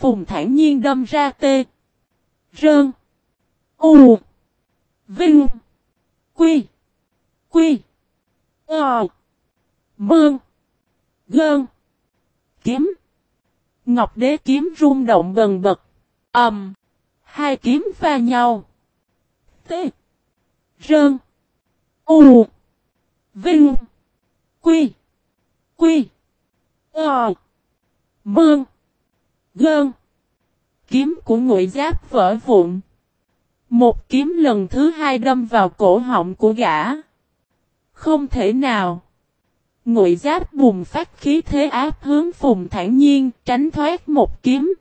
Phùng thản nhiên đâm ra tê. Rơn. U. Vinh. Quy. Quy. Ờ. Mương. Gơn. Kiếm. Ngọc đế kiếm rung động bần bật. Ẩm. Um. Hai kiếm va nhau. T. Rơn. U. Vinh. Quy. Quy. Ờ. Mương. Gơn. Kiếm của ngụy giáp vỡ vụn. Một kiếm lần thứ hai đâm vào cổ họng của gã. Không thể nào. Ngụy giáp bùng phát khí thế áp hướng phùng thản nhiên tránh thoát một kiếm.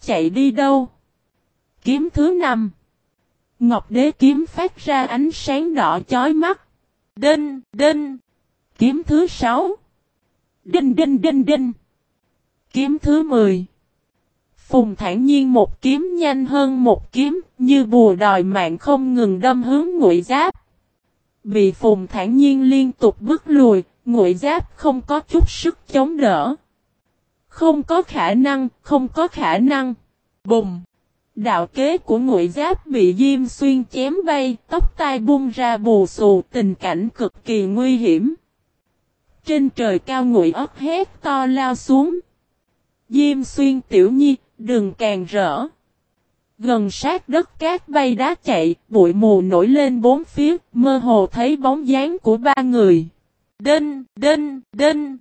Chạy đi đâu? Kiếm thứ năm. Ngọc đế kiếm phát ra ánh sáng đỏ chói mắt. Đinh, đinh. Kiếm thứ sáu. Đinh, đinh, đinh, đinh. Kiếm thứ mười. Phùng thản nhiên một kiếm nhanh hơn một kiếm, như bùa đòi mạng không ngừng đâm hướng ngụy giáp. Bị phùng thản nhiên liên tục bước lùi, ngụy giáp không có chút sức chống đỡ. Không có khả năng, không có khả năng. Bùng! Đạo kế của ngụy giáp bị Diêm Xuyên chém bay, tóc tai bung ra bù xù, tình cảnh cực kỳ nguy hiểm. Trên trời cao ngụy ớt hét to lao xuống. Diêm Xuyên tiểu nhi, đừng càng rỡ. Gần sát đất cát bay đá chạy, bụi mù nổi lên bốn phía, mơ hồ thấy bóng dáng của ba người. Đinh, đinh, đinh.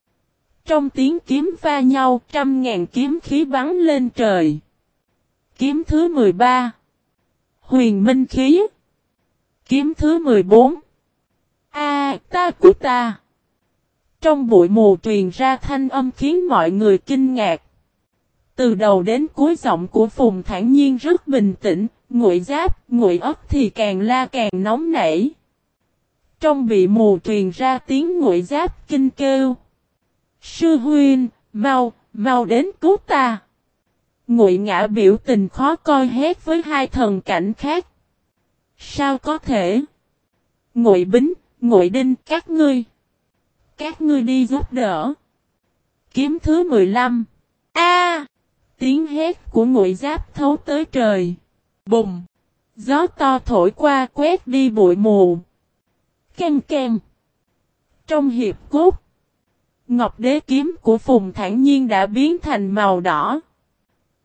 Trong tiếng kiếm va nhau, trăm ngàn kiếm khí bắn lên trời. Kiếm thứ 13. Huyền Minh Khí. Kiếm thứ 14. A, ta của ta. Trong bụi mù truyền ra thanh âm khiến mọi người kinh ngạc. Từ đầu đến cuối giọng của Phùng thản nhiên rất bình tĩnh, ngụy giáp, ngụy ấp thì càng la càng nóng nảy. Trong bị mù truyền ra tiếng ngụy giáp kinh kêu. Sư huynh, mau, mau đến cứu ta. Ngụy ngã biểu tình khó coi hét với hai thần cảnh khác. Sao có thể? Ngụy bính, ngụy đinh, các ngươi. Các ngươi đi giúp đỡ. Kiếm thứ 15. A! Tiếng hét của ngụy giáp thấu tới trời. Bùng! Gió to thổi qua quét đi bụi mù. Ken ken. Trong hiệp cốt. Ngọc đế kiếm của Phùng thản nhiên đã biến thành màu đỏ.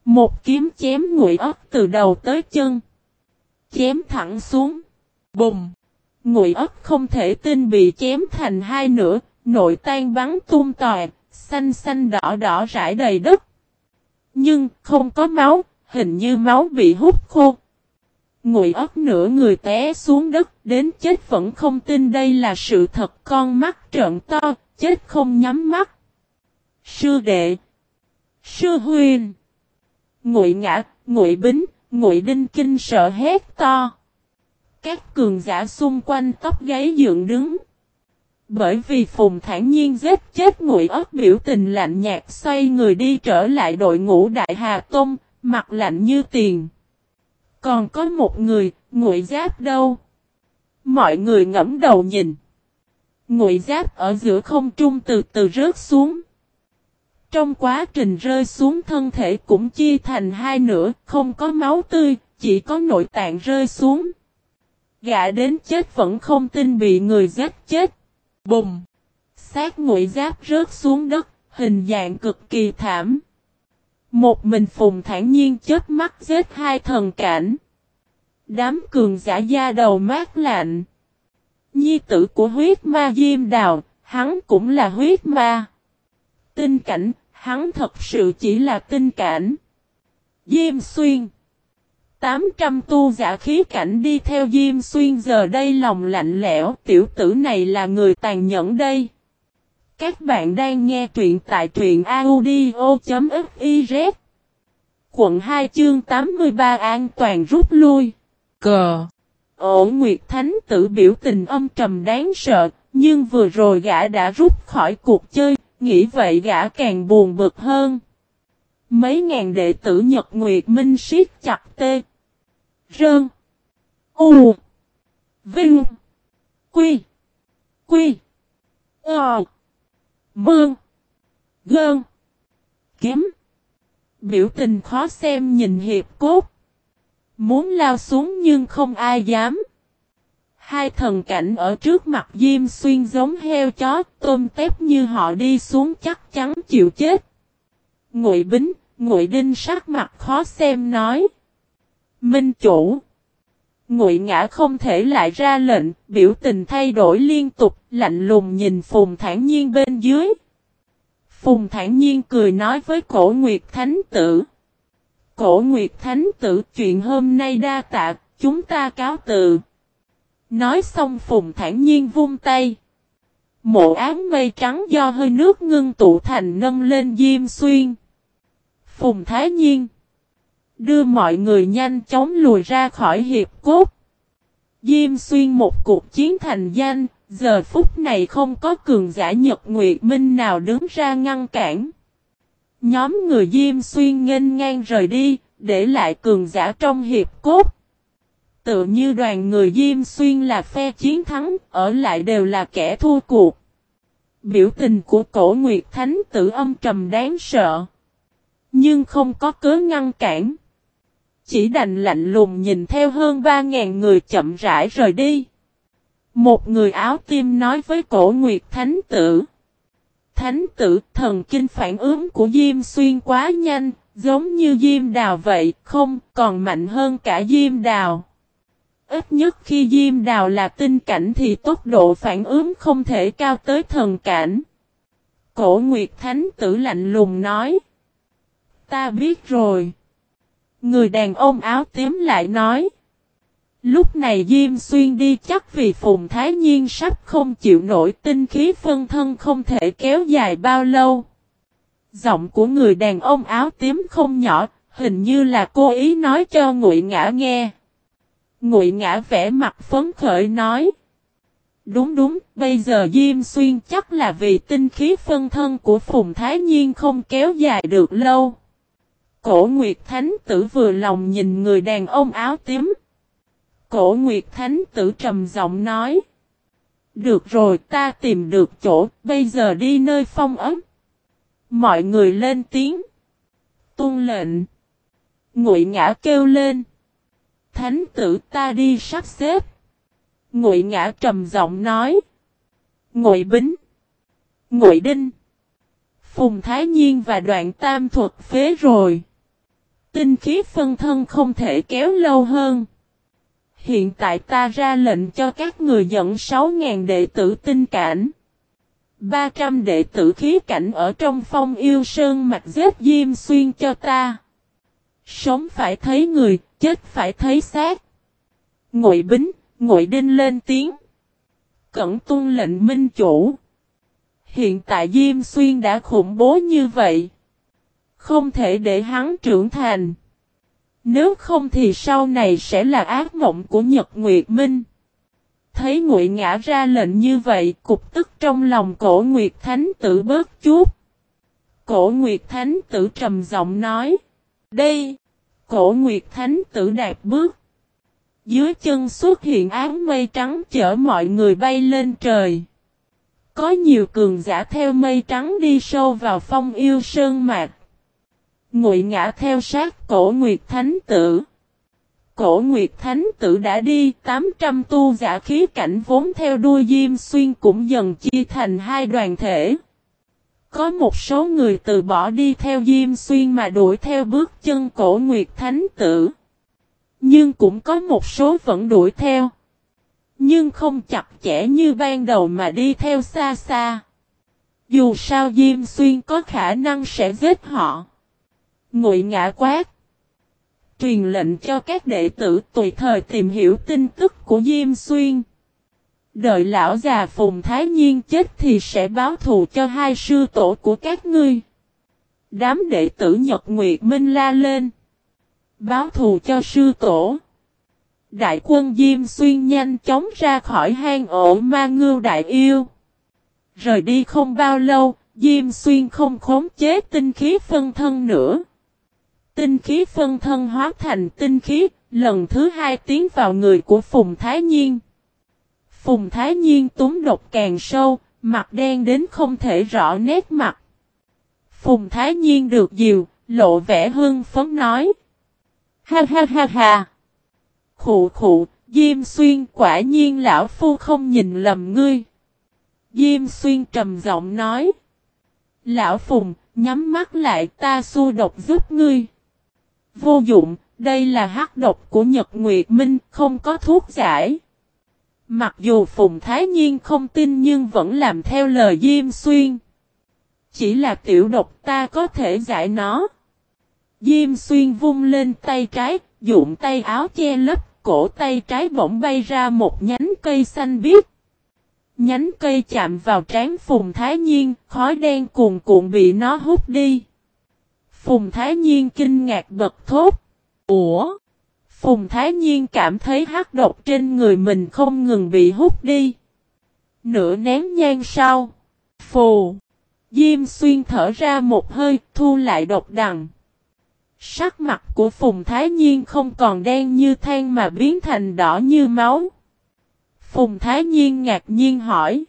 Một kiếm chém ngụy ốc từ đầu tới chân. Chém thẳng xuống. Bùng! Ngụy ốc không thể tin bị chém thành hai nửa, nội tan bắn tung tòi, xanh xanh đỏ đỏ rải đầy đất. Nhưng không có máu, hình như máu bị hút khô. Ngụy ấp nửa người té xuống đất, đến chết vẫn không tin đây là sự thật con mắt trợn to, chết không nhắm mắt. Sư đệ Sư huyền Ngụy ngã, ngụy bính, ngụy đinh kinh sợ hét to. Các cường giả xung quanh tóc gáy dựng đứng. Bởi vì Phùng thản nhiên giết chết ngụy ớt biểu tình lạnh nhạt xoay người đi trở lại đội ngũ Đại Hà Tông, mặt lạnh như tiền. Còn có một người, ngụy giáp đâu? Mọi người ngẫm đầu nhìn. Ngụy giáp ở giữa không trung từ từ rớt xuống. Trong quá trình rơi xuống thân thể cũng chia thành hai nửa, không có máu tươi, chỉ có nội tạng rơi xuống. Gã đến chết vẫn không tin bị người giết chết. Bùng! sát ngụy giáp rớt xuống đất, hình dạng cực kỳ thảm. Một mình phùng thản nhiên chết mắt giết hai thần cảnh. Đám cường giả da đầu mát lạnh. Nhi tử của huyết ma diêm đào, hắn cũng là huyết ma. Tinh cảnh, hắn thật sự chỉ là tinh cảnh. Diêm xuyên. 800 tu giả khí cảnh đi theo Diêm Xuyên giờ đây lòng lạnh lẽo, tiểu tử này là người tàn nhẫn đây. Các bạn đang nghe truyện tại truyện audio.fiz Quận 2 chương 83 an toàn rút lui. Cờ. Ổ Nguyệt Thánh tử biểu tình âm trầm đáng sợ, nhưng vừa rồi gã đã rút khỏi cuộc chơi, nghĩ vậy gã càng buồn bực hơn. Mấy ngàn đệ tử Nhật Nguyệt Minh siết chặt tê. Rơn. U. Vinh. Quy. Quy. Ờ. Mương. Gơn. Kiếm. Biểu tình khó xem nhìn hiệp cốt. Muốn lao xuống nhưng không ai dám. Hai thần cảnh ở trước mặt Diêm Xuyên giống heo chó, tôm tép như họ đi xuống chắc chắn chịu chết. Ngụy Bính, Ngụy Đinh sắc mặt khó xem nói. Minh chủ. Ngụy Ngã không thể lại ra lệnh, biểu tình thay đổi liên tục, lạnh lùng nhìn Phùng thản nhiên bên dưới. Phùng thản nhiên cười nói với cổ Nguyệt Thánh Tử. Cổ Nguyệt Thánh Tử chuyện hôm nay đa tạ, chúng ta cáo từ. Nói xong Phùng thản nhiên vung tay. Mộ ám mây trắng do hơi nước ngưng tụ thành nâng lên diêm xuyên. Phùng Thái Nhiên. Đưa mọi người nhanh chóng lùi ra khỏi hiệp cốt. Diêm xuyên một cuộc chiến thành danh, giờ phút này không có cường giả Nhật Nguyệt Minh nào đứng ra ngăn cản. Nhóm người Diêm xuyên nghênh ngang rời đi, để lại cường giả trong hiệp cốt. Tự như đoàn người Diêm Xuyên là phe chiến thắng, ở lại đều là kẻ thua cuộc. Biểu tình của cổ Nguyệt Thánh tử âm trầm đáng sợ. Nhưng không có cớ ngăn cản. Chỉ đành lạnh lùng nhìn theo hơn 3.000 người chậm rãi rời đi. Một người áo tim nói với cổ Nguyệt Thánh tử. Thánh tử thần kinh phản ứng của Diêm Xuyên quá nhanh, giống như Diêm Đào vậy, không còn mạnh hơn cả Diêm Đào. Ít nhất khi Diêm Đào là tinh cảnh thì tốc độ phản ứng không thể cao tới thần cảnh. Cổ Nguyệt Thánh tử lạnh lùng nói. Ta biết rồi. Người đàn ông áo tím lại nói. Lúc này Diêm Xuyên đi chắc vì Phùng Thái Nhiên sắp không chịu nổi tinh khí phân thân không thể kéo dài bao lâu. Giọng của người đàn ông áo tím không nhỏ, hình như là cô ý nói cho Ngụy Ngã nghe. Ngụy Ngã vẽ mặt phấn khởi nói. Đúng đúng, bây giờ Diêm Xuyên chắc là vì tinh khí phân thân của Phùng Thái Nhiên không kéo dài được lâu. Cổ Nguyệt Thánh Tử vừa lòng nhìn người đàn ông áo tím. Cổ Nguyệt Thánh Tử trầm giọng nói. Được rồi ta tìm được chỗ, bây giờ đi nơi phong ấm. Mọi người lên tiếng. Tôn lệnh. Ngụy ngã kêu lên. Thánh tử ta đi sắp xếp. Ngụy ngã trầm giọng nói. Ngụy bính. Ngụy đinh. Phùng Thái Nhiên và đoạn tam thuật phế rồi. Tinh khí phân thân không thể kéo lâu hơn. Hiện tại ta ra lệnh cho các người dẫn 6.000 đệ tử tinh cảnh. 300 đệ tử khí cảnh ở trong phong yêu sơn mạch giết diêm xuyên cho ta. Sống phải thấy người, chết phải thấy xác. Ngụy Bính, Ngụy Đinh lên tiếng. Cẩn tuân lệnh minh chủ. Hiện tại Diêm Xuyên đã khủng bố như vậy. Không thể để hắn trưởng thành. Nếu không thì sau này sẽ là ác mộng của Nhật Nguyệt Minh. Thấy Ngụy Ngã ra lệnh như vậy, cục tức trong lòng cổ Nguyệt Thánh tử bớt chút. Cổ Nguyệt Thánh tử trầm giọng nói. Đây! Cổ Nguyệt Thánh tử đạp bước. Dưới chân xuất hiện áng mây trắng chở mọi người bay lên trời. Có nhiều cường giả theo mây trắng đi sâu vào phong yêu sơn mạc. Ngụy ngã theo sát cổ Nguyệt Thánh tử. Cổ Nguyệt Thánh tử đã đi, 800 tu giả khí cảnh vốn theo đuôi Diêm Xuyên cũng dần chia thành hai đoàn thể. Có một số người từ bỏ đi theo Diêm Xuyên mà đuổi theo bước chân cổ Nguyệt Thánh tử. Nhưng cũng có một số vẫn đuổi theo. Nhưng không chặt chẽ như ban đầu mà đi theo xa xa. Dù sao Diêm Xuyên có khả năng sẽ giết họ. Ngụy ngã quát. Truyền lệnh cho các đệ tử tùy thời tìm hiểu tin tức của Diêm Xuyên. Đợi lão già Phùng Thái Nhiên chết thì sẽ báo thù cho hai sư tổ của các ngươi. Đám đệ tử Nhật Nguyệt Minh la lên. Báo thù cho sư tổ. Đại quân Diêm Xuyên nhanh chóng ra khỏi hang ổ ma ngưu đại yêu. Rời đi không bao lâu, Diêm Xuyên không khống chế tinh khí phân thân nữa. Tinh khí phân thân hóa thành tinh khí, lần thứ hai tiến vào người của Phùng Thái Nhiên. Phùng Thái Nhiên túm độc càng sâu, mặt đen đến không thể rõ nét mặt. Phùng Thái Nhiên được dìu, lộ vẻ hương phấn nói. Ha ha ha ha. Khụ khụ, Diêm Xuyên quả nhiên lão phu không nhìn lầm ngươi. Diêm Xuyên trầm giọng nói. Lão Phùng, nhắm mắt lại ta xua độc giúp ngươi. Vô dụng, đây là hắc độc của Nhật Nguyệt Minh, không có thuốc giải. Mặc dù Phùng Thái Nhiên không tin nhưng vẫn làm theo lời Diêm Xuyên. Chỉ là tiểu độc ta có thể giải nó. Diêm Xuyên vung lên tay trái, dụng tay áo che lấp, cổ tay trái bỗng bay ra một nhánh cây xanh biếc. Nhánh cây chạm vào trán Phùng Thái Nhiên, khói đen cuồn cuộn bị nó hút đi. Phùng Thái Nhiên kinh ngạc bật thốt. Ủa? Phùng Thái Nhiên cảm thấy hắc độc trên người mình không ngừng bị hút đi. Nửa nén nhang sau. Phù. Diêm xuyên thở ra một hơi, thu lại độc đằng. Sắc mặt của Phùng Thái Nhiên không còn đen như than mà biến thành đỏ như máu. Phùng Thái Nhiên ngạc nhiên hỏi.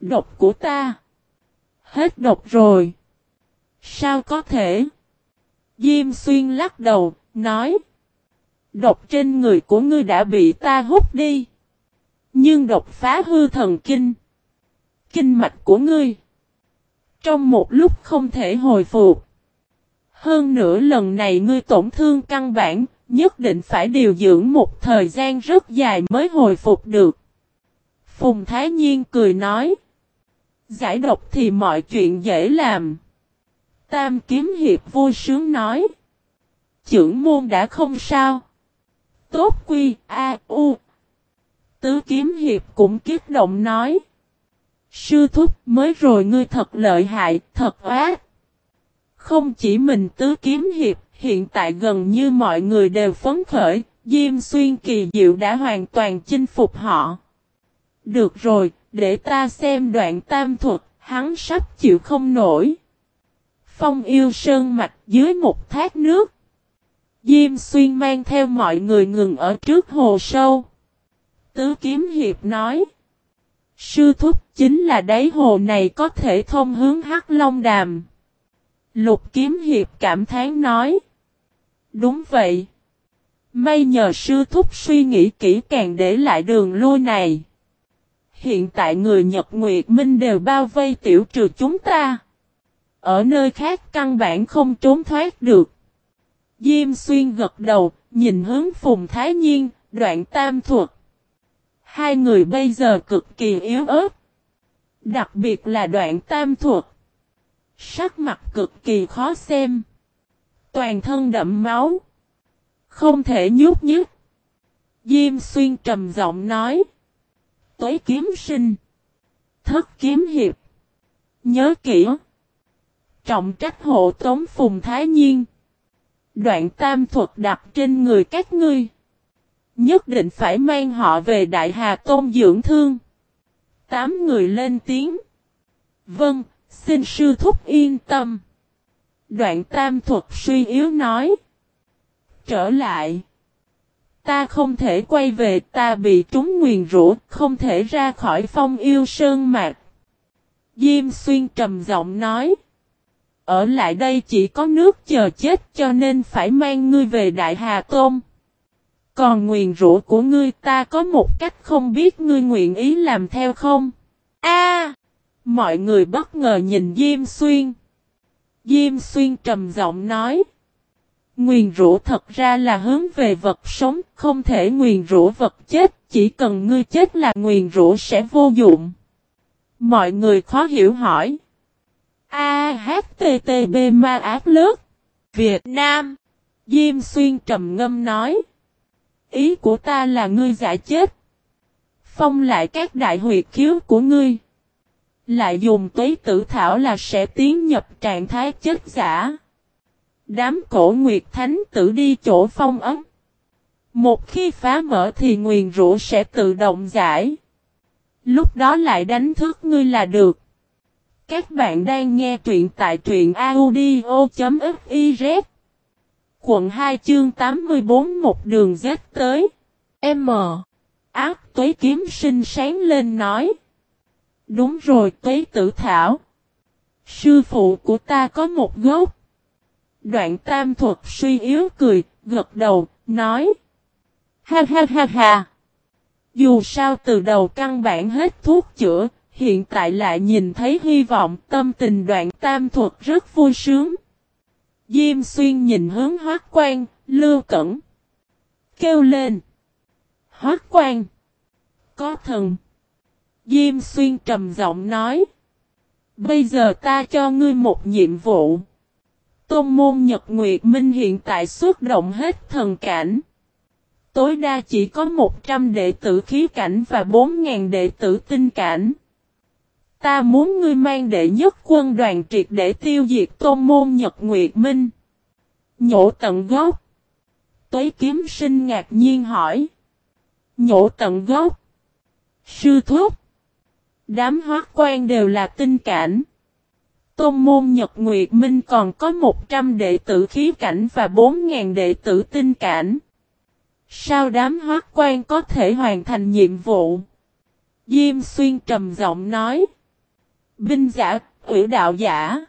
Độc của ta. Hết độc rồi. Sao có thể? Diêm xuyên lắc đầu, nói. Độc trên người của ngươi đã bị ta hút đi. Nhưng độc phá hư thần kinh. Kinh mạch của ngươi. Trong một lúc không thể hồi phục. Hơn nữa lần này ngươi tổn thương căn bản, nhất định phải điều dưỡng một thời gian rất dài mới hồi phục được. Phùng Thái Nhiên cười nói. Giải độc thì mọi chuyện dễ làm. Tam kiếm hiệp vui sướng nói. Chưởng môn đã không sao. Tốt quy, a, u. Tứ kiếm hiệp cũng kiếp động nói. Sư thúc mới rồi ngươi thật lợi hại, thật ác. Không chỉ mình tứ kiếm hiệp, hiện tại gần như mọi người đều phấn khởi, Diêm Xuyên kỳ diệu đã hoàn toàn chinh phục họ. Được rồi, để ta xem đoạn tam thuật, hắn sắp chịu không nổi. Phong yêu sơn mạch dưới một thác nước. Diêm xuyên mang theo mọi người ngừng ở trước hồ sâu. Tứ kiếm hiệp nói. Sư thúc, chính là đáy hồ này có thể thông hướng hắc long đàm. Lục kiếm hiệp cảm thán nói. Đúng vậy. May nhờ sư thúc suy nghĩ kỹ càng để lại đường lui này. Hiện tại người Nhật Nguyệt Minh đều bao vây tiểu trừ chúng ta. Ở nơi khác căn bản không trốn thoát được. Diêm xuyên gật đầu, nhìn hướng Phùng Thái Nhiên, đoạn tam thuật. Hai người bây giờ cực kỳ yếu ớt. Đặc biệt là đoạn tam thuật. Sắc mặt cực kỳ khó xem. Toàn thân đậm máu. Không thể nhút nhứt. Diêm xuyên trầm giọng nói. Tuế kiếm sinh. Thất kiếm hiệp. Nhớ kỹ. Trọng trách hộ tống phùng thái nhiên. Đoạn tam thuật đặt trên người các ngươi. Nhất định phải mang họ về Đại Hà Tôn dưỡng thương. Tám người lên tiếng. Vâng, xin sư thúc yên tâm. Đoạn tam thuật suy yếu nói. Trở lại. Ta không thể quay về ta bị trúng nguyền rũ, không thể ra khỏi phong yêu sơn mạc. Diêm xuyên trầm giọng nói. Ở lại đây chỉ có nước chờ chết cho nên phải mang ngươi về Đại Hà Tôn. Còn nguyền rũ của ngươi ta có một cách không biết ngươi nguyện ý làm theo không? A! mọi người bất ngờ nhìn Diêm Xuyên. Diêm Xuyên trầm giọng nói. Nguyền rũ thật ra là hướng về vật sống, không thể nguyền rũ vật chết, chỉ cần ngươi chết là nguyền rũ sẽ vô dụng. Mọi người khó hiểu hỏi. A H T T B Ma Ác Lớt Việt Nam Diêm Xuyên trầm ngâm nói. Ý của ta là ngươi giả chết. Phong lại các đại huyệt khiếu của ngươi. Lại dùng tuế tử thảo là sẽ tiến nhập trạng thái chết giả. Đám cổ nguyệt thánh tử đi chỗ phong ấm. Một khi phá mở thì nguyền rũ sẽ tự động giải. Lúc đó lại đánh thức ngươi là được. Các bạn đang nghe truyện tại truyện audio.fiz Quận 2 chương 84 một đường dết tới. M. Ác tuế kiếm sinh sáng lên nói. Đúng rồi tuế tử thảo. Sư phụ của ta có một gốc. Đoạn tam thuật suy yếu cười, gật đầu, nói. Ha ha ha ha. Dù sao từ đầu căn bản hết thuốc chữa, hiện tại lại nhìn thấy hy vọng tâm tình đoạn tam thuật rất vui sướng. Diêm xuyên nhìn hướng hoác quan, lưu cẩn. Kêu lên. Hoác quan. Có thần. Diêm xuyên trầm giọng nói. Bây giờ ta cho ngươi một nhiệm vụ. Tôn môn Nhật Nguyệt Minh hiện tại xuất động hết thần cảnh. Tối đa chỉ có 100 đệ tử khí cảnh và 4.000 đệ tử tinh cảnh. Ta muốn ngươi mang đệ nhất quân đoàn triệt để tiêu diệt tôn môn Nhật Nguyệt Minh. Nhổ tận gốc. Tuế kiếm sinh ngạc nhiên hỏi. Nhổ tận gốc. Sư thúc. Đám hóa quan đều là tinh cảnh. Tôn môn Nhật Nguyệt Minh còn có 100 đệ tử khí cảnh và 4.000 đệ tử tinh cảnh. Sao đám hóa quan có thể hoàn thành nhiệm vụ? Diêm xuyên trầm giọng nói. Binh giả, ủy đạo giả.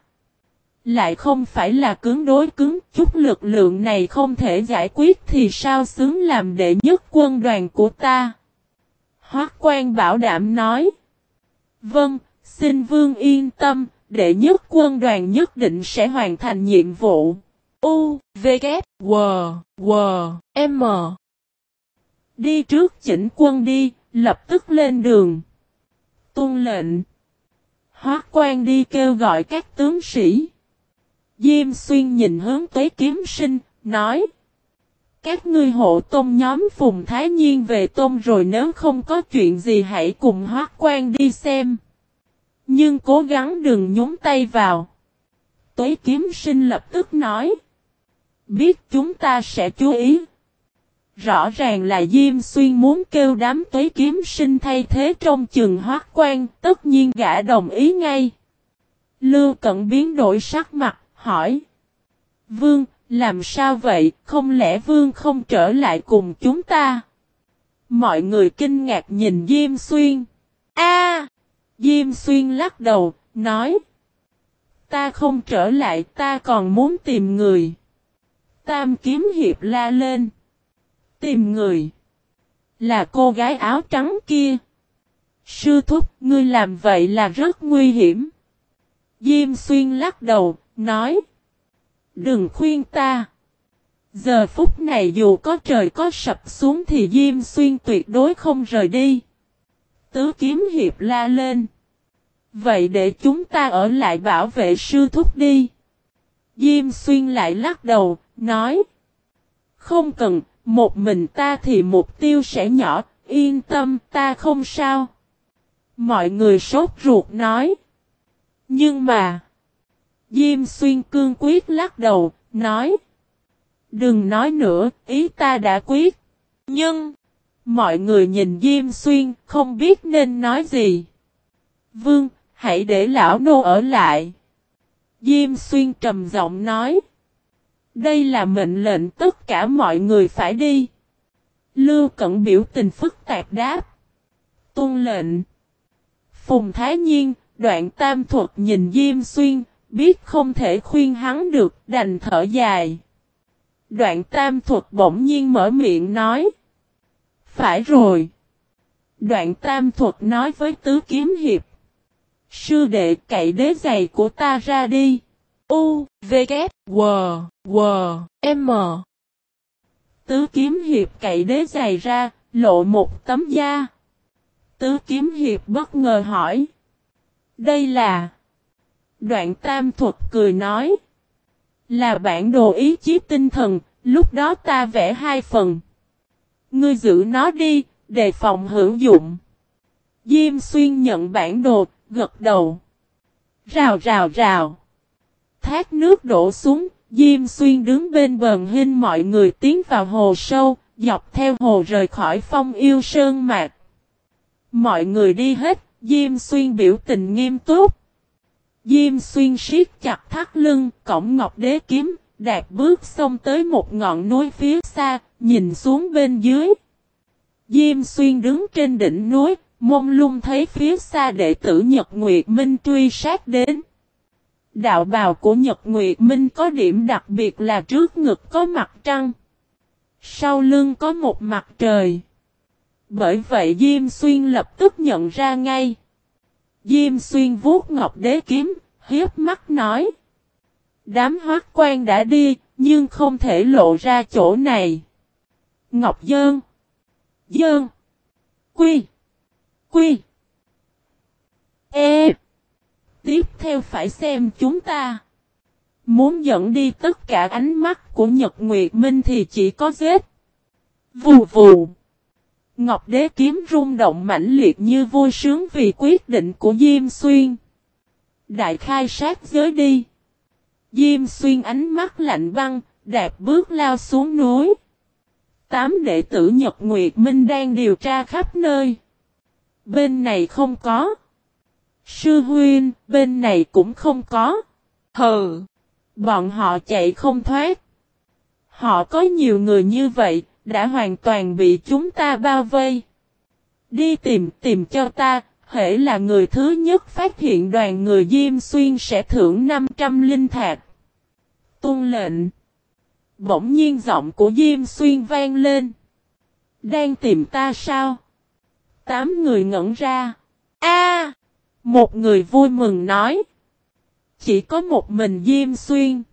Lại không phải là cứng đối cứng, chút lực lượng này không thể giải quyết thì sao xứng làm đệ nhất quân đoàn của ta? Hoác quan bảo đảm nói. Vâng, xin vương yên tâm, đệ nhất quân đoàn nhất định sẽ hoàn thành nhiệm vụ. U, V, K, W, W, M. Đi trước chỉnh quân đi, lập tức lên đường. Tôn lệnh. Hóa quan đi kêu gọi các tướng sĩ. Diêm xuyên nhìn hướng tới kiếm sinh, nói. Các ngươi hộ tôn nhóm Phùng Thái Nhiên về tôn rồi nếu không có chuyện gì hãy cùng hóa quan đi xem. Nhưng cố gắng đừng nhúng tay vào. Tuế kiếm sinh lập tức nói. Biết chúng ta sẽ chú ý. Rõ ràng là Diêm Xuyên muốn kêu đám tuế kiếm sinh thay thế trong trường hoác quan, tất nhiên gã đồng ý ngay. Lưu Cận biến đổi sắc mặt, hỏi. Vương, làm sao vậy, không lẽ Vương không trở lại cùng chúng ta? Mọi người kinh ngạc nhìn Diêm Xuyên. A, Diêm Xuyên lắc đầu, nói. Ta không trở lại, ta còn muốn tìm người. Tam kiếm hiệp la lên. Tìm người. Là cô gái áo trắng kia. Sư thúc, ngươi làm vậy là rất nguy hiểm. Diêm xuyên lắc đầu, nói. Đừng khuyên ta. Giờ phút này dù có trời có sập xuống thì Diêm xuyên tuyệt đối không rời đi. Tứ kiếm hiệp la lên. Vậy để chúng ta ở lại bảo vệ sư thúc đi. Diêm xuyên lại lắc đầu, nói. Không cần, một mình ta thì mục tiêu sẽ nhỏ, yên tâm ta không sao. Mọi người sốt ruột nói. Nhưng mà. Diêm xuyên cương quyết lắc đầu, nói. Đừng nói nữa, ý ta đã quyết. Nhưng. Mọi người nhìn Diêm xuyên, không biết nên nói gì. Vương, hãy để lão nô ở lại. Diêm xuyên trầm giọng nói. Đây là mệnh lệnh tất cả mọi người phải đi. Lưu Cẩn biểu tình phức tạp đáp. Tôn lệnh. Phùng Thái Nhiên, đoạn tam thuật nhìn Diêm Xuyên, biết không thể khuyên hắn được, đành thở dài. Đoạn tam thuật bỗng nhiên mở miệng nói. Phải rồi. Đoạn tam thuật nói với tứ kiếm hiệp. Sư đệ cậy đế giày của ta ra đi. U, V, K, W, W, M. Tứ kiếm hiệp cậy đế giày ra, lộ một tấm da. Tứ kiếm hiệp bất ngờ hỏi. Đây là... Đoạn tam thuật cười nói. Là bản đồ ý chí tinh thần, lúc đó ta vẽ hai phần. Ngươi giữ nó đi, đề phòng hữu dụng. Diêm xuyên nhận bản đồ, gật đầu. Rào rào rào. Thác nước đổ xuống, Diêm Xuyên đứng bên bờ hình mọi người tiến vào hồ sâu, dọc theo hồ rời khỏi phong yêu sơn mạc. Mọi người đi hết, Diêm Xuyên biểu tình nghiêm túc. Diêm Xuyên siết chặt thắt lưng, cổng ngọc đế kiếm, đạt bước xông tới một ngọn núi phía xa, nhìn xuống bên dưới. Diêm Xuyên đứng trên đỉnh núi, mông lung thấy phía xa đệ tử Nhật Nguyệt Minh truy sát đến. Đạo bào của Nhật Nguyệt Minh có điểm đặc biệt là trước ngực có mặt trăng. Sau lưng có một mặt trời. Bởi vậy Diêm Xuyên lập tức nhận ra ngay. Diêm Xuyên vuốt ngọc đế kiếm, hiếp mắt nói. Đám hoác quan đã đi, nhưng không thể lộ ra chỗ này. Ngọc Dơn. Dơn. Quy. Quy. E. Tiếp theo phải xem chúng ta. Muốn dẫn đi tất cả ánh mắt của Nhật Nguyệt Minh thì chỉ có giết. Vù vù. Ngọc Đế kiếm rung động mãnh liệt như vui sướng vì quyết định của Diêm Xuyên. Đại khai sát giới đi. Diêm Xuyên ánh mắt lạnh băng, đạp bước lao xuống núi. Tám đệ tử Nhật Nguyệt Minh đang điều tra khắp nơi. Bên này không có. Sư huyên, bên này cũng không có. Hừ. Bọn họ chạy không thoát. Họ có nhiều người như vậy, đã hoàn toàn bị chúng ta bao vây. Đi tìm tìm cho ta, hễ là người thứ nhất phát hiện đoàn người Diêm Xuyên sẽ thưởng 500 linh thạch. Tôn lệnh. Bỗng nhiên giọng của Diêm Xuyên vang lên. Đang tìm ta sao? Tám người ngẩn ra. A! Một người vui mừng nói. Chỉ có một mình Diêm Xuyên.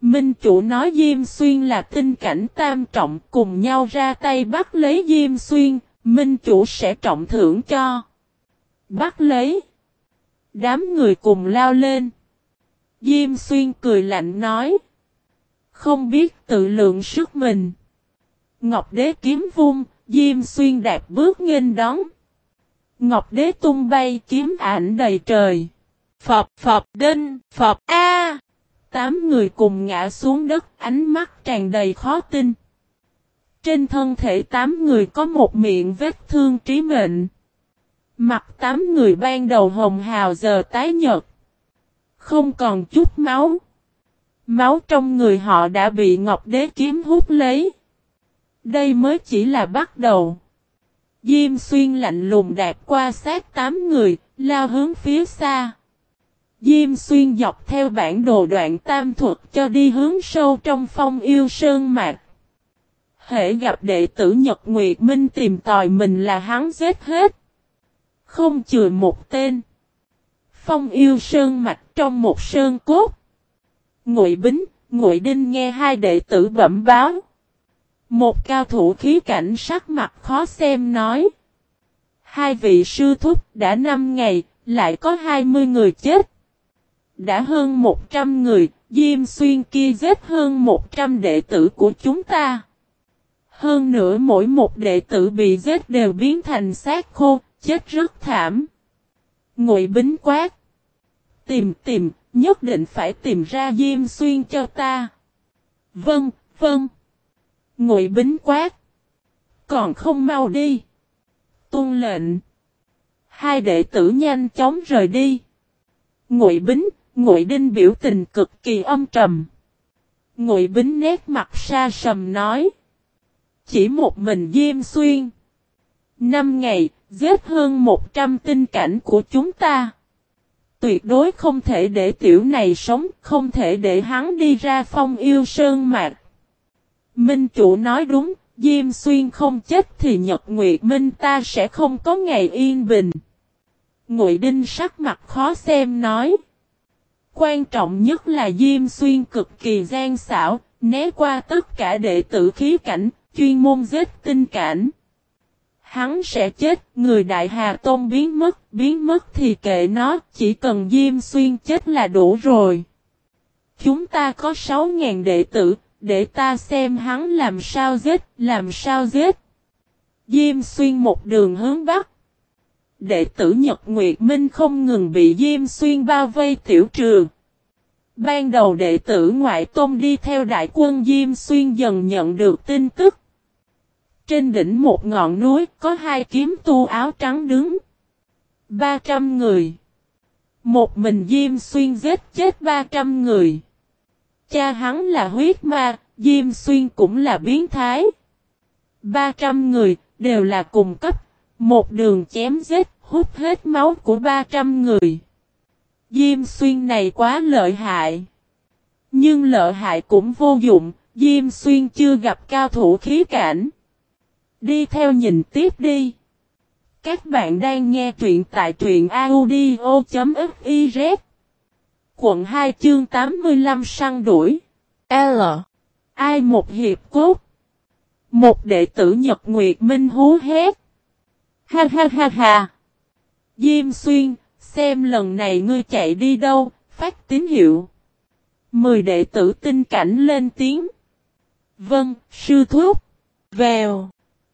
Minh chủ nói Diêm Xuyên là tinh cảnh tam trọng cùng nhau ra tay bắt lấy Diêm Xuyên, Minh chủ sẽ trọng thưởng cho. Bắt lấy. Đám người cùng lao lên. Diêm Xuyên cười lạnh nói. Không biết tự lượng sức mình. Ngọc Đế kiếm vung, Diêm Xuyên đạp bước nghênh đón. Ngọc Đế tung bay kiếm ảnh đầy trời. Phập phập đinh, phập A. Tám người cùng ngã xuống đất, ánh mắt tràn đầy khó tin. Trên thân thể tám người có một miệng vết thương trí mệnh. Mặt tám người ban đầu hồng hào giờ tái nhợt. Không còn chút máu. Máu trong người họ đã bị Ngọc Đế kiếm hút lấy. Đây mới chỉ là bắt đầu. Diêm xuyên lạnh lùng đạp qua sát tám người, lao hướng phía xa. Diêm xuyên dọc theo bản đồ đoạn tam thuật cho đi hướng sâu trong phong yêu sơn mạc. Hễ gặp đệ tử Nhật Nguyệt Minh tìm tòi mình là hắn giết hết. Không chừa một tên. Phong yêu sơn mạch trong một sơn cốt. Ngụy Bính, Ngụy Đinh nghe hai đệ tử bẩm báo. Một cao thủ khí cảnh sắc mặt khó xem nói. Hai vị sư thúc đã 5 ngày, lại có 20 người chết. Đã hơn 100 người, Diêm Xuyên kia giết hơn 100 đệ tử của chúng ta. Hơn nữa mỗi một đệ tử bị giết đều biến thành xác khô, chết rất thảm. Ngụy Bính quát. Tìm tìm, nhất định phải tìm ra Diêm Xuyên cho ta. Vâng, vâng. Ngụy Bính quát. Còn không mau đi. Tôn lệnh. Hai đệ tử nhanh chóng rời đi. Ngụy Bính, Ngụy Đinh biểu tình cực kỳ âm trầm. Ngụy Bính nét mặt xa sầm nói. Chỉ một mình Diêm Xuyên. Năm ngày, giết hơn 100 tinh cảnh của chúng ta. Tuyệt đối không thể để tiểu này sống, không thể để hắn đi ra phong yêu sơn mạc. Minh chủ nói đúng, Diêm Xuyên không chết thì Nhật Nguyệt Minh ta sẽ không có ngày yên bình. Ngụy Đinh sắc mặt khó xem nói. Quan trọng nhất là Diêm Xuyên cực kỳ gian xảo, né qua tất cả đệ tử khí cảnh, chuyên môn giết tinh cảnh. Hắn sẽ chết, người Đại Hà Tôn biến mất, biến mất thì kệ nó, chỉ cần Diêm Xuyên chết là đủ rồi. Chúng ta có 6.000 đệ tử, để ta xem hắn làm sao giết, làm sao giết. Diêm Xuyên một đường hướng Bắc. Đệ tử Nhật Nguyệt Minh không ngừng bị Diêm Xuyên bao vây tiểu trường. Ban đầu đệ tử ngoại tôn đi theo đại quân Diêm Xuyên dần nhận được tin tức. Trên đỉnh một ngọn núi có hai kiếm tu áo trắng đứng. 300 người. Một mình Diêm Xuyên giết chết 300 người. Cha hắn là huyết ma, Diêm Xuyên cũng là biến thái. 300 người, đều là cùng cấp. Một đường chém giết, hút hết máu của 300 người. Diêm xuyên này quá lợi hại. Nhưng lợi hại cũng vô dụng, Diêm xuyên chưa gặp cao thủ khí cảnh. Đi theo nhìn tiếp đi. Các bạn đang nghe truyện tại truyện audio.fif Quận 2 chương 85 săn đuổi. L. Ai một hiệp cốt? Một đệ tử Nhật Nguyệt Minh hú hét. Ha ha ha ha. Diêm xuyên Xem lần này ngươi chạy đi đâu Phát tín hiệu. Mười đệ tử tinh cảnh lên tiếng. Vâng, sư thúc. Vèo.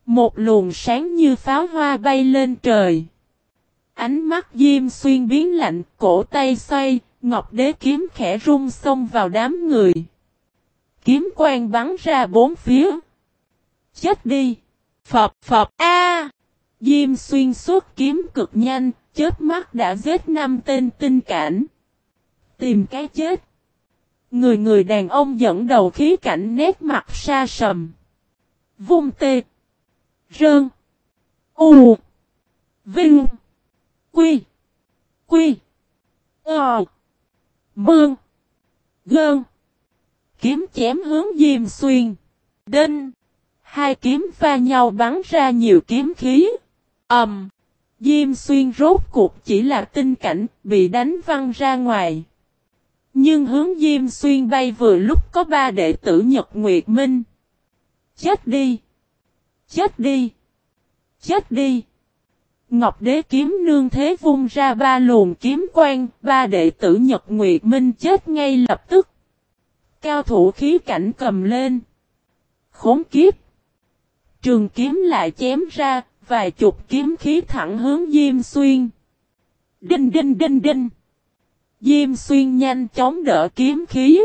Một luồng sáng như pháo hoa bay lên trời. Ánh mắt Diêm Xuyên biến lạnh, cổ tay xoay, Ngọc Đế kiếm khẽ rung xông vào đám người. Kiếm quang bắn ra bốn phía. Chết đi! Phập phập a Diêm Xuyên suốt kiếm cực nhanh, chết mắt đã giết năm tên tinh cảnh. Tìm cái chết. Người người đàn ông dẫn đầu khí cảnh nét mặt xa sầm. Vung tê. Rơn. U. Vinh. Quy. Quy. Ờ. Bương. Gơn. Kiếm chém hướng Diêm Xuyên. Đinh. Hai kiếm pha nhau bắn ra nhiều kiếm khí. Ẩm. Um. Diêm Xuyên rốt cuộc chỉ là tinh cảnh, bị đánh văng ra ngoài. Nhưng hướng Diêm Xuyên bay vừa lúc có ba đệ tử Nhật Nguyệt Minh. Chết đi! Chết đi! Chết đi! Ngọc đế kiếm nương thế vung ra ba luồng kiếm quang, ba đệ tử Nhật Nguyệt Minh chết ngay lập tức. Cao thủ khí cảnh cầm lên. Khốn kiếp! Trường kiếm lại chém ra, vài chục kiếm khí thẳng hướng Diêm Xuyên. Đinh đinh đinh đinh! Diêm Xuyên nhanh chóng đỡ kiếm khí.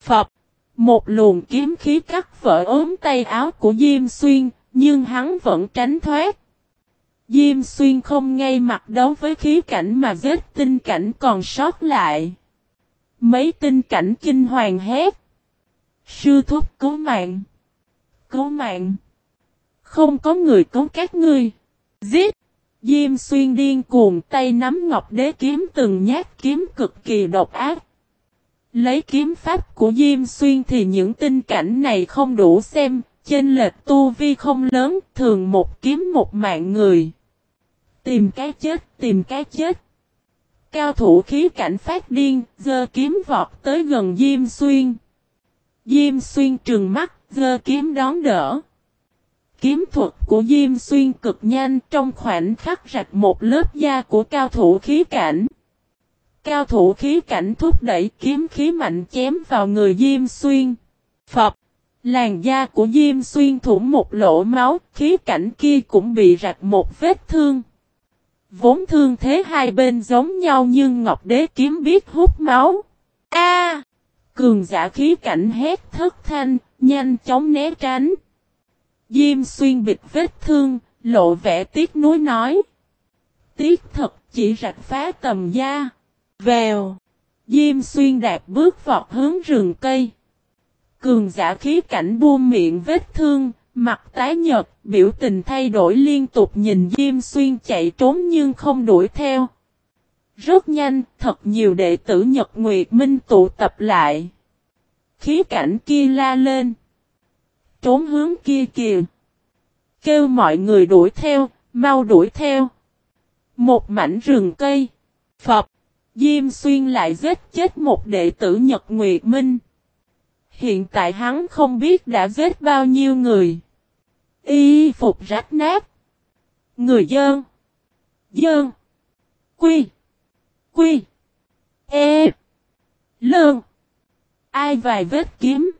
Phập! Một luồng kiếm khí cắt vỡ ốm tay áo của Diêm Xuyên, nhưng hắn vẫn tránh thoát. Diêm xuyên không ngay mặt đấu với khí cảnh mà vết tinh cảnh còn sót lại. Mấy tinh cảnh kinh hoàng hét. Sư thúc cứu mạng. Cứu mạng. Không có người cứu các ngươi. Giết. Diêm xuyên điên cuồng tay nắm ngọc đế kiếm từng nhát kiếm cực kỳ độc ác. Lấy kiếm pháp của Diêm xuyên thì những tinh cảnh này không đủ xem, Chênh lệch tu vi không lớn, thường một kiếm một mạng người. Tìm cái chết, tìm cái chết. Cao thủ khí cảnh phát điên, giơ kiếm vọt tới gần Diêm Xuyên. Diêm Xuyên trừng mắt, giơ kiếm đón đỡ. Kiếm thuật của Diêm Xuyên cực nhanh trong khoảnh khắc rạch một lớp da của cao thủ khí cảnh. Cao thủ khí cảnh thúc đẩy kiếm khí mạnh chém vào người Diêm Xuyên. Phật Làn da của Diêm xuyên thủng một lỗ máu, khí cảnh kia cũng bị rạch một vết thương. Vốn thương thế hai bên giống nhau nhưng Ngọc Đế kiếm biết hút máu. A! cường giả khí cảnh hét thất thanh, nhanh chóng né tránh. Diêm xuyên bịt vết thương, lộ vẻ tiếc nuối nói. Tiếc thật chỉ rạch phá tầm da. Vèo. Diêm xuyên đạp bước vọt hướng rừng cây. Cường giả khí cảnh buông miệng vết thương, mặt tái nhợt, biểu tình thay đổi liên tục nhìn Diêm Xuyên chạy trốn nhưng không đuổi theo. Rất nhanh, thật nhiều đệ tử Nhật Nguyệt Minh tụ tập lại. Khí cảnh kia la lên. Trốn hướng kia kìa. Kêu mọi người đuổi theo, mau đuổi theo. Một mảnh rừng cây. Phật. Diêm Xuyên lại giết chết một đệ tử Nhật Nguyệt Minh. Hiện tại hắn không biết đã giết bao nhiêu người. Y phục rách nát. Người dơn. Dơn. Quy. Quy. E. Lương. Ai vài vết kiếm.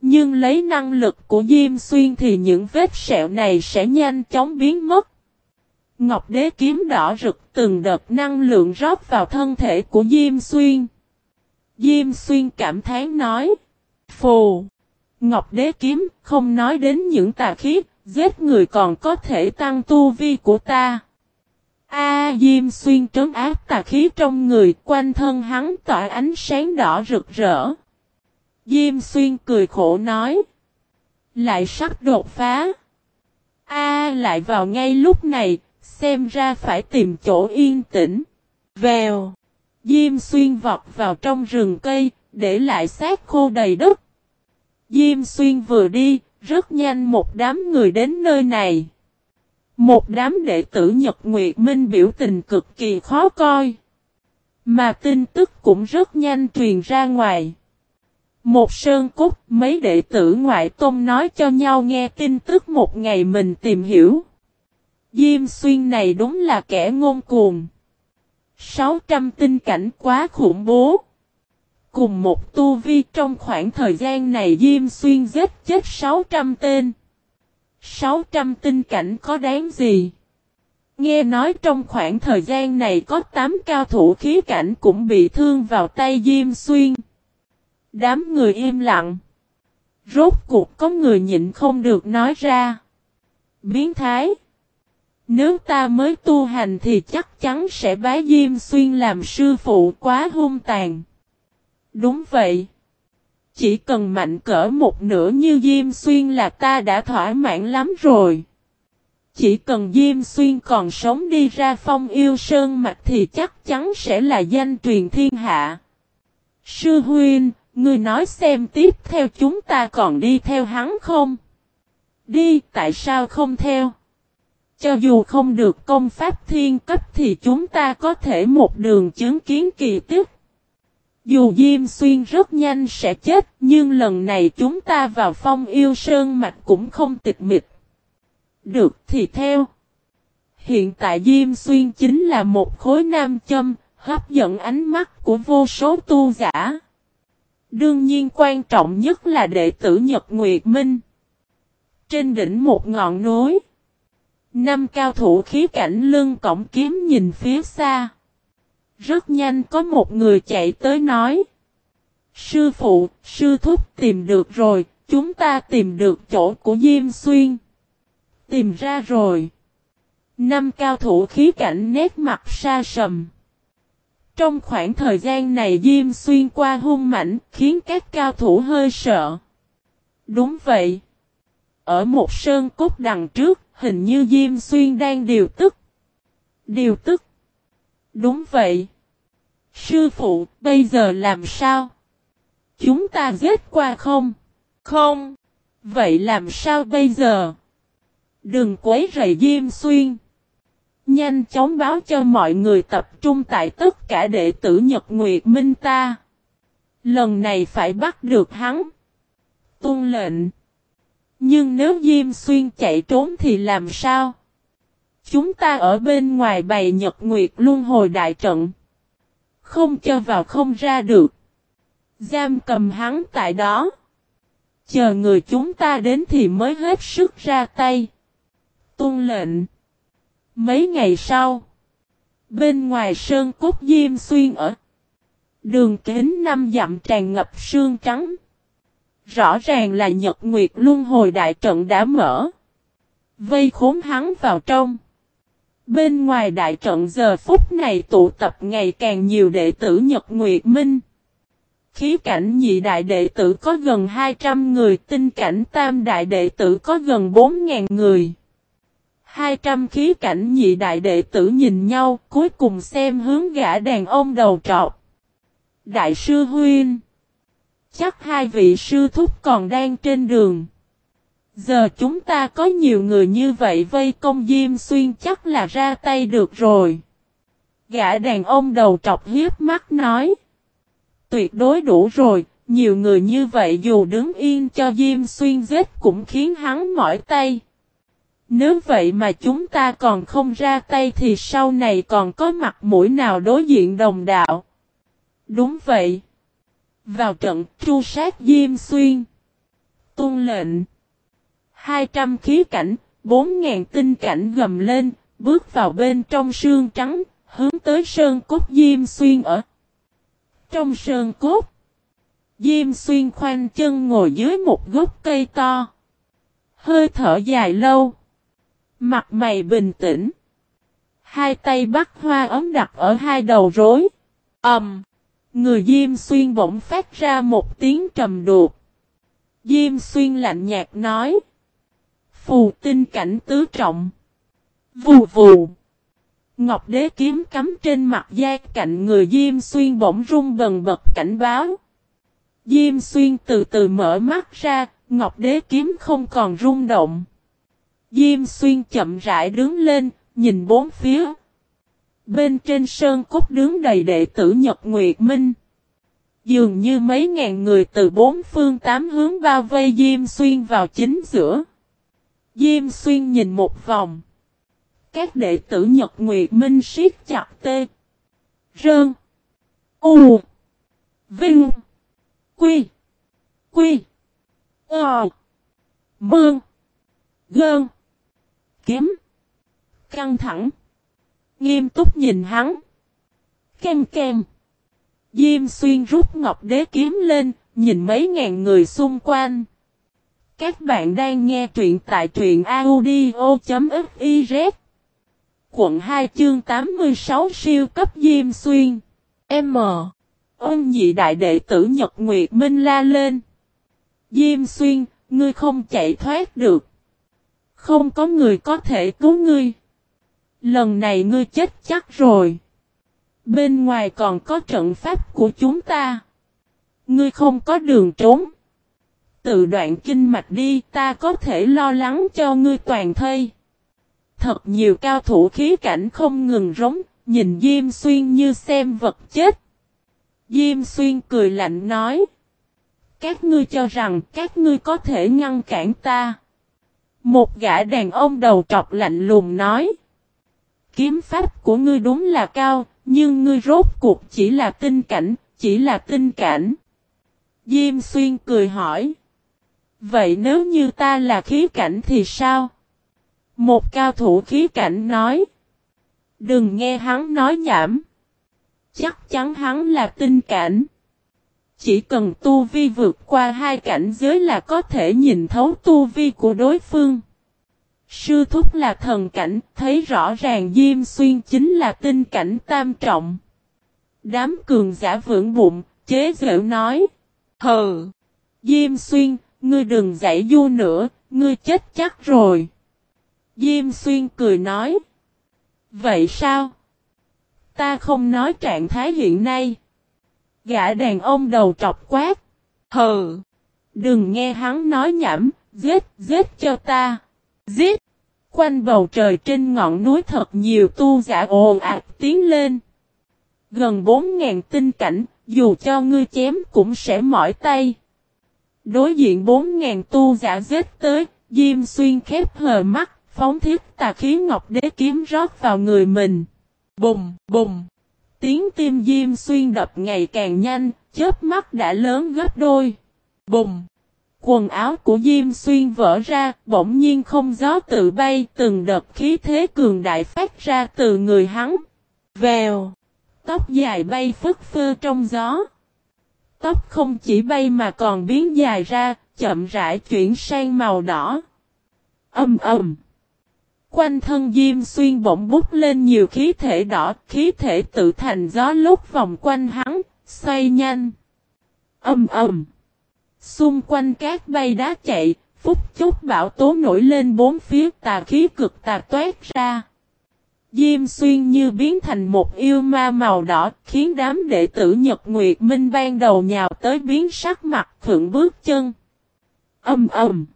Nhưng lấy năng lực của Diêm Xuyên thì những vết sẹo này sẽ nhanh chóng biến mất. Ngọc đế kiếm đỏ rực từng đợt năng lượng rót vào thân thể của Diêm Xuyên. Diêm Xuyên cảm thán nói. Phù. Ngọc đế kiếm, không nói đến những tà khí, giết người còn có thể tăng tu vi của ta. A Diêm xuyên trấn áp tà khí trong người, quanh thân hắn tỏa ánh sáng đỏ rực rỡ. Diêm xuyên cười khổ nói. Lại sắp đột phá. A lại vào ngay lúc này, xem ra phải tìm chỗ yên tĩnh. Vèo. Diêm xuyên vọt vào trong rừng cây, để lại xác khô đầy đất. Diêm xuyên vừa đi, rất nhanh một đám người đến nơi này. Một đám đệ tử Nhật Nguyệt Minh biểu tình cực kỳ khó coi. Mà tin tức cũng rất nhanh truyền ra ngoài. Một sơn cúc mấy đệ tử ngoại tôn nói cho nhau nghe tin tức một ngày mình tìm hiểu. Diêm xuyên này đúng là kẻ ngôn cuồng. 600 tinh cảnh quá khủng bố. Cùng một tu vi trong khoảng thời gian này Diêm Xuyên giết chết 600 tên. 600 tinh cảnh có đáng gì? Nghe nói trong khoảng thời gian này có 8 cao thủ khí cảnh cũng bị thương vào tay Diêm Xuyên. Đám người im lặng. Rốt cuộc có người nhịn không được nói ra. Biến thái. Nếu ta mới tu hành thì chắc chắn sẽ bái Diêm Xuyên làm sư phụ quá hung tàn. Đúng vậy. Chỉ cần mạnh cỡ một nửa như Diêm Xuyên là ta đã thỏa mãn lắm rồi. Chỉ cần Diêm Xuyên còn sống đi ra phong yêu sơn mạch thì chắc chắn sẽ là danh truyền thiên hạ. Sư Huynh, người nói xem tiếp theo chúng ta còn đi theo hắn không? Đi, tại sao không theo? Cho dù không được công pháp thiên cấp thì chúng ta có thể một đường chứng kiến kỳ tích. Dù Diêm Xuyên rất nhanh sẽ chết, nhưng lần này chúng ta vào phong yêu sơn mạch cũng không tịch mịch. Được thì theo. Hiện tại Diêm Xuyên chính là một khối nam châm, hấp dẫn ánh mắt của vô số tu giả. Đương nhiên quan trọng nhất là đệ tử Nhật Nguyệt Minh. Trên đỉnh một ngọn núi, năm cao thủ khí cảnh lưng cổng kiếm nhìn phía xa. Rất nhanh có một người chạy tới nói. Sư phụ, sư thúc tìm được rồi, chúng ta tìm được chỗ của Diêm Xuyên. Tìm ra rồi. Năm cao thủ khí cảnh nét mặt xa sầm. Trong khoảng thời gian này Diêm Xuyên qua hung mạnh khiến các cao thủ hơi sợ. Đúng vậy. Ở một sơn cốt đằng trước, hình như Diêm Xuyên đang điều tức. Điều tức. Đúng vậy. Sư phụ, bây giờ làm sao? Chúng ta giết qua không? Không. Vậy làm sao bây giờ? Đừng quấy rầy Diêm Xuyên. Nhanh chóng báo cho mọi người tập trung tại tất cả đệ tử Nhật Nguyệt Minh ta. Lần này phải bắt được hắn. Tôn lệnh. Nhưng nếu Diêm Xuyên chạy trốn thì làm sao? Chúng ta ở bên ngoài bày Nhật Nguyệt Luân hồi đại trận. Không cho vào không ra được. Giam cầm hắn tại đó. Chờ người chúng ta đến thì mới hết sức ra tay. Tôn lệnh. Mấy ngày sau. Bên ngoài sơn cốt diêm xuyên ở. Đường kính năm dặm tràn ngập sương trắng. Rõ ràng là Nhật Nguyệt Luân Hồi Đại Trận đã mở. Vây khốn hắn vào trong. Bên ngoài đại trận giờ phút này tụ tập ngày càng nhiều đệ tử Nhật Nguyệt Minh. Khí cảnh nhị đại đệ tử có gần 200 người, tinh cảnh tam đại đệ tử có gần 4.000 người. 200 khí cảnh nhị đại đệ tử nhìn nhau, cuối cùng xem hướng gã đàn ông đầu trọc. Đại sư Huynh Chắc hai vị sư thúc còn đang trên đường. Giờ chúng ta có nhiều người như vậy vây công Diêm Xuyên chắc là ra tay được rồi. Gã đàn ông đầu trọc hiếp mắt nói. Tuyệt đối đủ rồi, nhiều người như vậy dù đứng yên cho Diêm Xuyên giết cũng khiến hắn mỏi tay. Nếu vậy mà chúng ta còn không ra tay thì sau này còn có mặt mũi nào đối diện đồng đạo. Đúng vậy. Vào trận tru sát Diêm Xuyên. Tôn lệnh. 200 khí cảnh, 4.000 tinh cảnh gầm lên, bước vào bên trong sương trắng, hướng tới sơn cốt Diêm Xuyên ở. Trong sơn cốt, Diêm Xuyên khoanh chân ngồi dưới một gốc cây to. Hơi thở dài lâu. Mặt mày bình tĩnh. Hai tay bắt hoa ấm đặt ở hai đầu rối. ầm, um, Người Diêm Xuyên bỗng phát ra một tiếng trầm đột. Diêm Xuyên lạnh nhạt nói. Phù tinh cảnh tứ trọng. Vù vù. Ngọc đế kiếm cắm trên mặt da cạnh người Diêm Xuyên bỗng rung bần bật cảnh báo. Diêm Xuyên từ từ mở mắt ra, Ngọc đế kiếm không còn rung động. Diêm Xuyên chậm rãi đứng lên, nhìn bốn phía. Bên trên sơn cốt đứng đầy đệ tử Nhật Nguyệt Minh. Dường như mấy ngàn người từ bốn phương tám hướng bao vây Diêm Xuyên vào chính giữa. Diêm Xuyên nhìn một vòng. Các đệ tử Nhật Nguyệt Minh siết chặt tê. Rơn. U. Vinh. Quy. Quy. Ờ. Mương. Gơn. Kiếm. Căng thẳng. Nghiêm túc nhìn hắn. Kem kem. Diêm xuyên rút ngọc đế kiếm lên, nhìn mấy ngàn người xung quanh. Các bạn đang nghe truyện tại truyện audio.fiz Quận 2 chương 86 siêu cấp Diêm Xuyên M. Ôn nhị đại đệ tử Nhật Nguyệt Minh la lên. Diêm Xuyên, ngươi không chạy thoát được. Không có người có thể cứu ngươi. Lần này ngươi chết chắc rồi. Bên ngoài còn có trận pháp của chúng ta. Ngươi không có đường trốn. Tự đoạn kinh mạch đi ta có thể lo lắng cho ngươi toàn thây. Thật nhiều cao thủ khí cảnh không ngừng rống, nhìn Diêm Xuyên như xem vật chết. Diêm Xuyên cười lạnh nói. Các ngươi cho rằng các ngươi có thể ngăn cản ta. Một gã đàn ông đầu trọc lạnh lùng nói. Kiếm pháp của ngươi đúng là cao, nhưng ngươi rốt cuộc chỉ là tinh cảnh, chỉ là tinh cảnh. Diêm xuyên cười hỏi. Vậy nếu như ta là khí cảnh thì sao? Một cao thủ khí cảnh nói. Đừng nghe hắn nói nhảm. Chắc chắn hắn là tinh cảnh. Chỉ cần tu vi vượt qua hai cảnh giới là có thể nhìn thấu tu vi của đối phương. Sư thúc là thần cảnh, thấy rõ ràng Diêm Xuyên chính là tinh cảnh tam trọng. Đám cường giả vững bụng, chế giễu nói. Hờ! Diêm Xuyên, ngươi đừng giải du nữa, ngươi chết chắc rồi. Diêm Xuyên cười nói. Vậy sao? Ta không nói trạng thái hiện nay. Gã đàn ông đầu trọc quát. Hừ! Đừng nghe hắn nói nhảm, giết, giết cho ta. Giết! Quanh bầu trời trên ngọn núi thật nhiều tu giả ồn ạt tiến lên. Gần bốn ngàn tinh cảnh, dù cho ngươi chém cũng sẽ mỏi tay. Đối diện bốn ngàn tu giả giết tới, Diêm Xuyên khép hờ mắt, phóng thiết tà khí ngọc đế kiếm rót vào người mình. Bùng, bùng. Tiếng tim Diêm Xuyên đập ngày càng nhanh, chớp mắt đã lớn gấp đôi. Bùng. Quần áo của Diêm Xuyên vỡ ra, bỗng nhiên không gió tự bay, từng đợt khí thế cường đại phát ra từ người hắn. Vèo, tóc dài bay phất phơ trong gió. Tóc không chỉ bay mà còn biến dài ra, chậm rãi chuyển sang màu đỏ. Âm ầm. Quanh thân Diêm Xuyên bỗng bút lên nhiều khí thể đỏ, khí thể tự thành gió lúc vòng quanh hắn, xoay nhanh. Âm ầm. Xung quanh các bay đá chạy, phút chốc bão tố nổi lên bốn phía tà khí cực tà toát ra. Diêm xuyên như biến thành một yêu ma màu đỏ, khiến đám đệ tử Nhật Nguyệt Minh ban đầu nhào tới biến sắc mặt thượng bước chân. Âm ầm.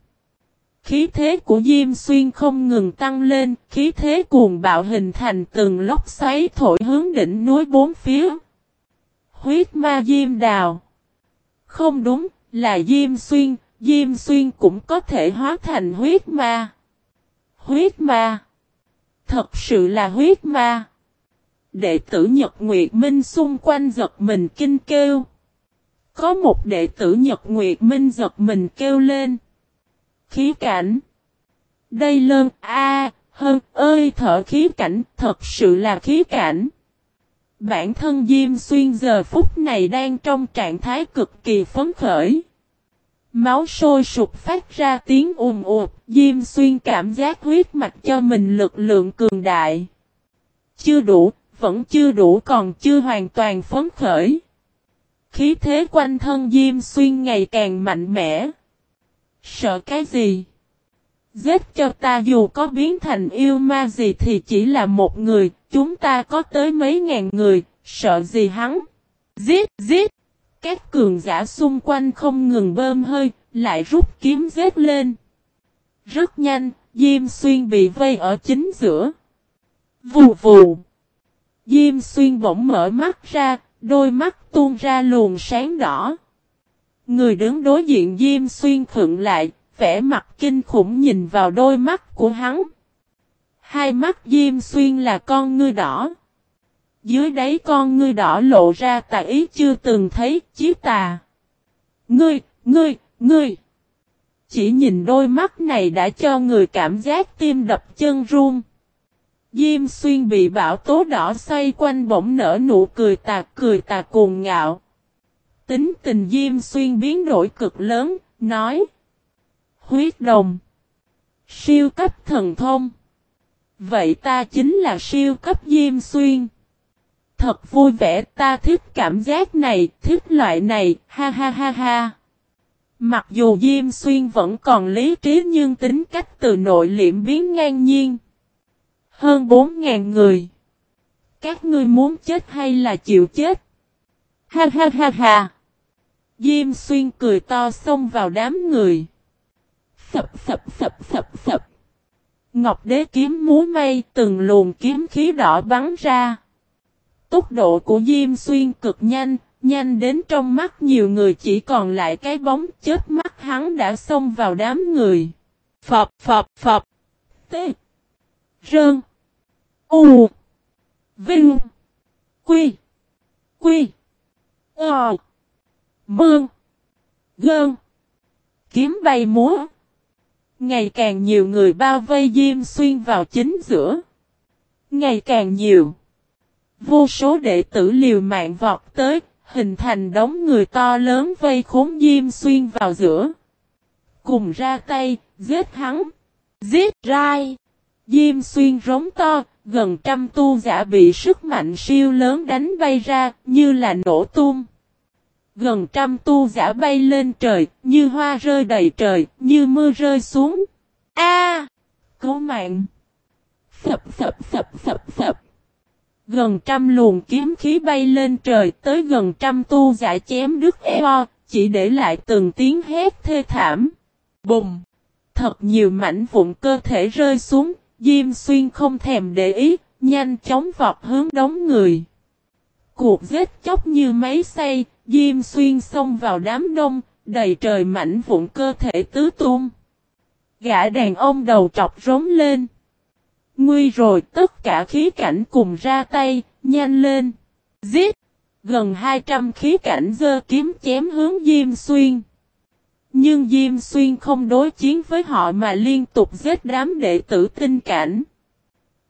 Khí thế của Diêm Xuyên không ngừng tăng lên, khí thế cuồng bạo hình thành từng lốc xoáy thổi hướng đỉnh núi bốn phía. Huyết ma Diêm Đào. Không đúng, là Diêm Xuyên, Diêm Xuyên cũng có thể hóa thành huyết ma. Huyết ma. Thật sự là huyết ma. Đệ tử Nhật Nguyệt Minh xung quanh giật mình kinh kêu. Có một đệ tử Nhật Nguyệt Minh giật mình kêu lên. Khí cảnh. Đây lơn, a, hơn, ơi, thở khí cảnh, thật sự là khí cảnh. Bản thân Diêm Xuyên giờ phút này đang trong trạng thái cực kỳ phấn khởi. Máu sôi sụp phát ra tiếng ùm ụt, Diêm Xuyên cảm giác huyết mạch cho mình lực lượng cường đại. Chưa đủ, vẫn chưa đủ còn chưa hoàn toàn phấn khởi. Khí thế quanh thân Diêm Xuyên ngày càng mạnh mẽ. Sợ cái gì? Giết cho ta dù có biến thành yêu ma gì thì chỉ là một người, chúng ta có tới mấy ngàn người, sợ gì hắn. Giết, giết! Các cường giả xung quanh không ngừng bơm hơi, lại rút kiếm giết lên. Rất nhanh, Diêm Xuyên bị vây ở chính giữa. Vù vù! Diêm Xuyên bỗng mở mắt ra, đôi mắt tuôn ra luồng sáng đỏ. Người đứng đối diện Diêm Xuyên khựng lại, vẻ mặt kinh khủng nhìn vào đôi mắt của hắn. Hai mắt Diêm Xuyên là con ngươi đỏ. Dưới đáy con ngươi đỏ lộ ra tà ý chưa từng thấy chiếc tà. Ngươi, ngươi, ngươi. Chỉ nhìn đôi mắt này đã cho người cảm giác tim đập chân run. Diêm xuyên bị bão tố đỏ xoay quanh bỗng nở nụ cười tà cười tà cuồng ngạo. Tính tình Diêm xuyên biến đổi cực lớn, nói. Huyết đồng. Siêu cấp thần thông. Vậy ta chính là siêu cấp Diêm xuyên. Thật vui vẻ ta thích cảm giác này, thích loại này, ha ha ha ha. Mặc dù Diêm Xuyên vẫn còn lý trí nhưng tính cách từ nội liệm biến ngang nhiên. Hơn 4.000 người. Các ngươi muốn chết hay là chịu chết? Ha ha ha ha. Diêm Xuyên cười to xông vào đám người. Sập sập sập sập sập. Ngọc đế kiếm múa mây từng luồng kiếm khí đỏ bắn ra. Tốc độ của Diêm Xuyên cực nhanh, nhanh đến trong mắt nhiều người chỉ còn lại cái bóng chết mắt hắn đã xông vào đám người. Phập phập phập. T. Rơn. U. Vinh. Quy. Quy. Ờ. Mương. Gơn. Kiếm bay múa. Ngày càng nhiều người bao vây Diêm Xuyên vào chính giữa. Ngày càng nhiều. Vô số đệ tử liều mạng vọt tới, hình thành đống người to lớn vây khốn Diêm Xuyên vào giữa. Cùng ra tay, giết hắn. Giết rai. Diêm Xuyên rống to, gần trăm tu giả bị sức mạnh siêu lớn đánh bay ra, như là nổ tung. Gần trăm tu giả bay lên trời, như hoa rơi đầy trời, như mưa rơi xuống. A! Cứu mạng! Sập sập sập sập sập. Gần trăm luồng kiếm khí bay lên trời tới gần trăm tu giả chém đứt eo, chỉ để lại từng tiếng hét thê thảm. Bùng! Thật nhiều mảnh vụn cơ thể rơi xuống, Diêm Xuyên không thèm để ý, nhanh chóng vọt hướng đống người. Cuộc giết chóc như máy xay, Diêm Xuyên xông vào đám đông, đầy trời mảnh vụn cơ thể tứ tung. Gã đàn ông đầu trọc rống lên. Nguy rồi tất cả khí cảnh cùng ra tay, nhanh lên. Giết! Gần 200 khí cảnh dơ kiếm chém hướng Diêm Xuyên. Nhưng Diêm Xuyên không đối chiến với họ mà liên tục giết đám đệ tử tinh cảnh.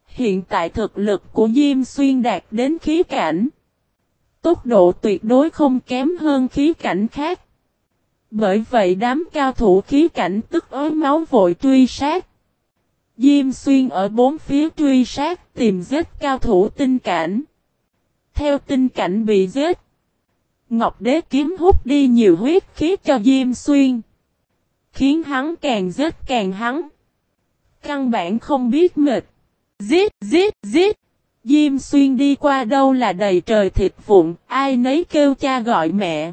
Hiện tại thực lực của Diêm Xuyên đạt đến khí cảnh. Tốc độ tuyệt đối không kém hơn khí cảnh khác. Bởi vậy đám cao thủ khí cảnh tức ối máu vội truy sát. Diêm xuyên ở bốn phía truy sát tìm giết cao thủ tinh cảnh. Theo tinh cảnh bị giết. Ngọc đế kiếm hút đi nhiều huyết khí cho Diêm xuyên. Khiến hắn càng giết càng hắn. Căn bản không biết mệt. Giết, giết, giết. Diêm xuyên đi qua đâu là đầy trời thịt vụn, ai nấy kêu cha gọi mẹ.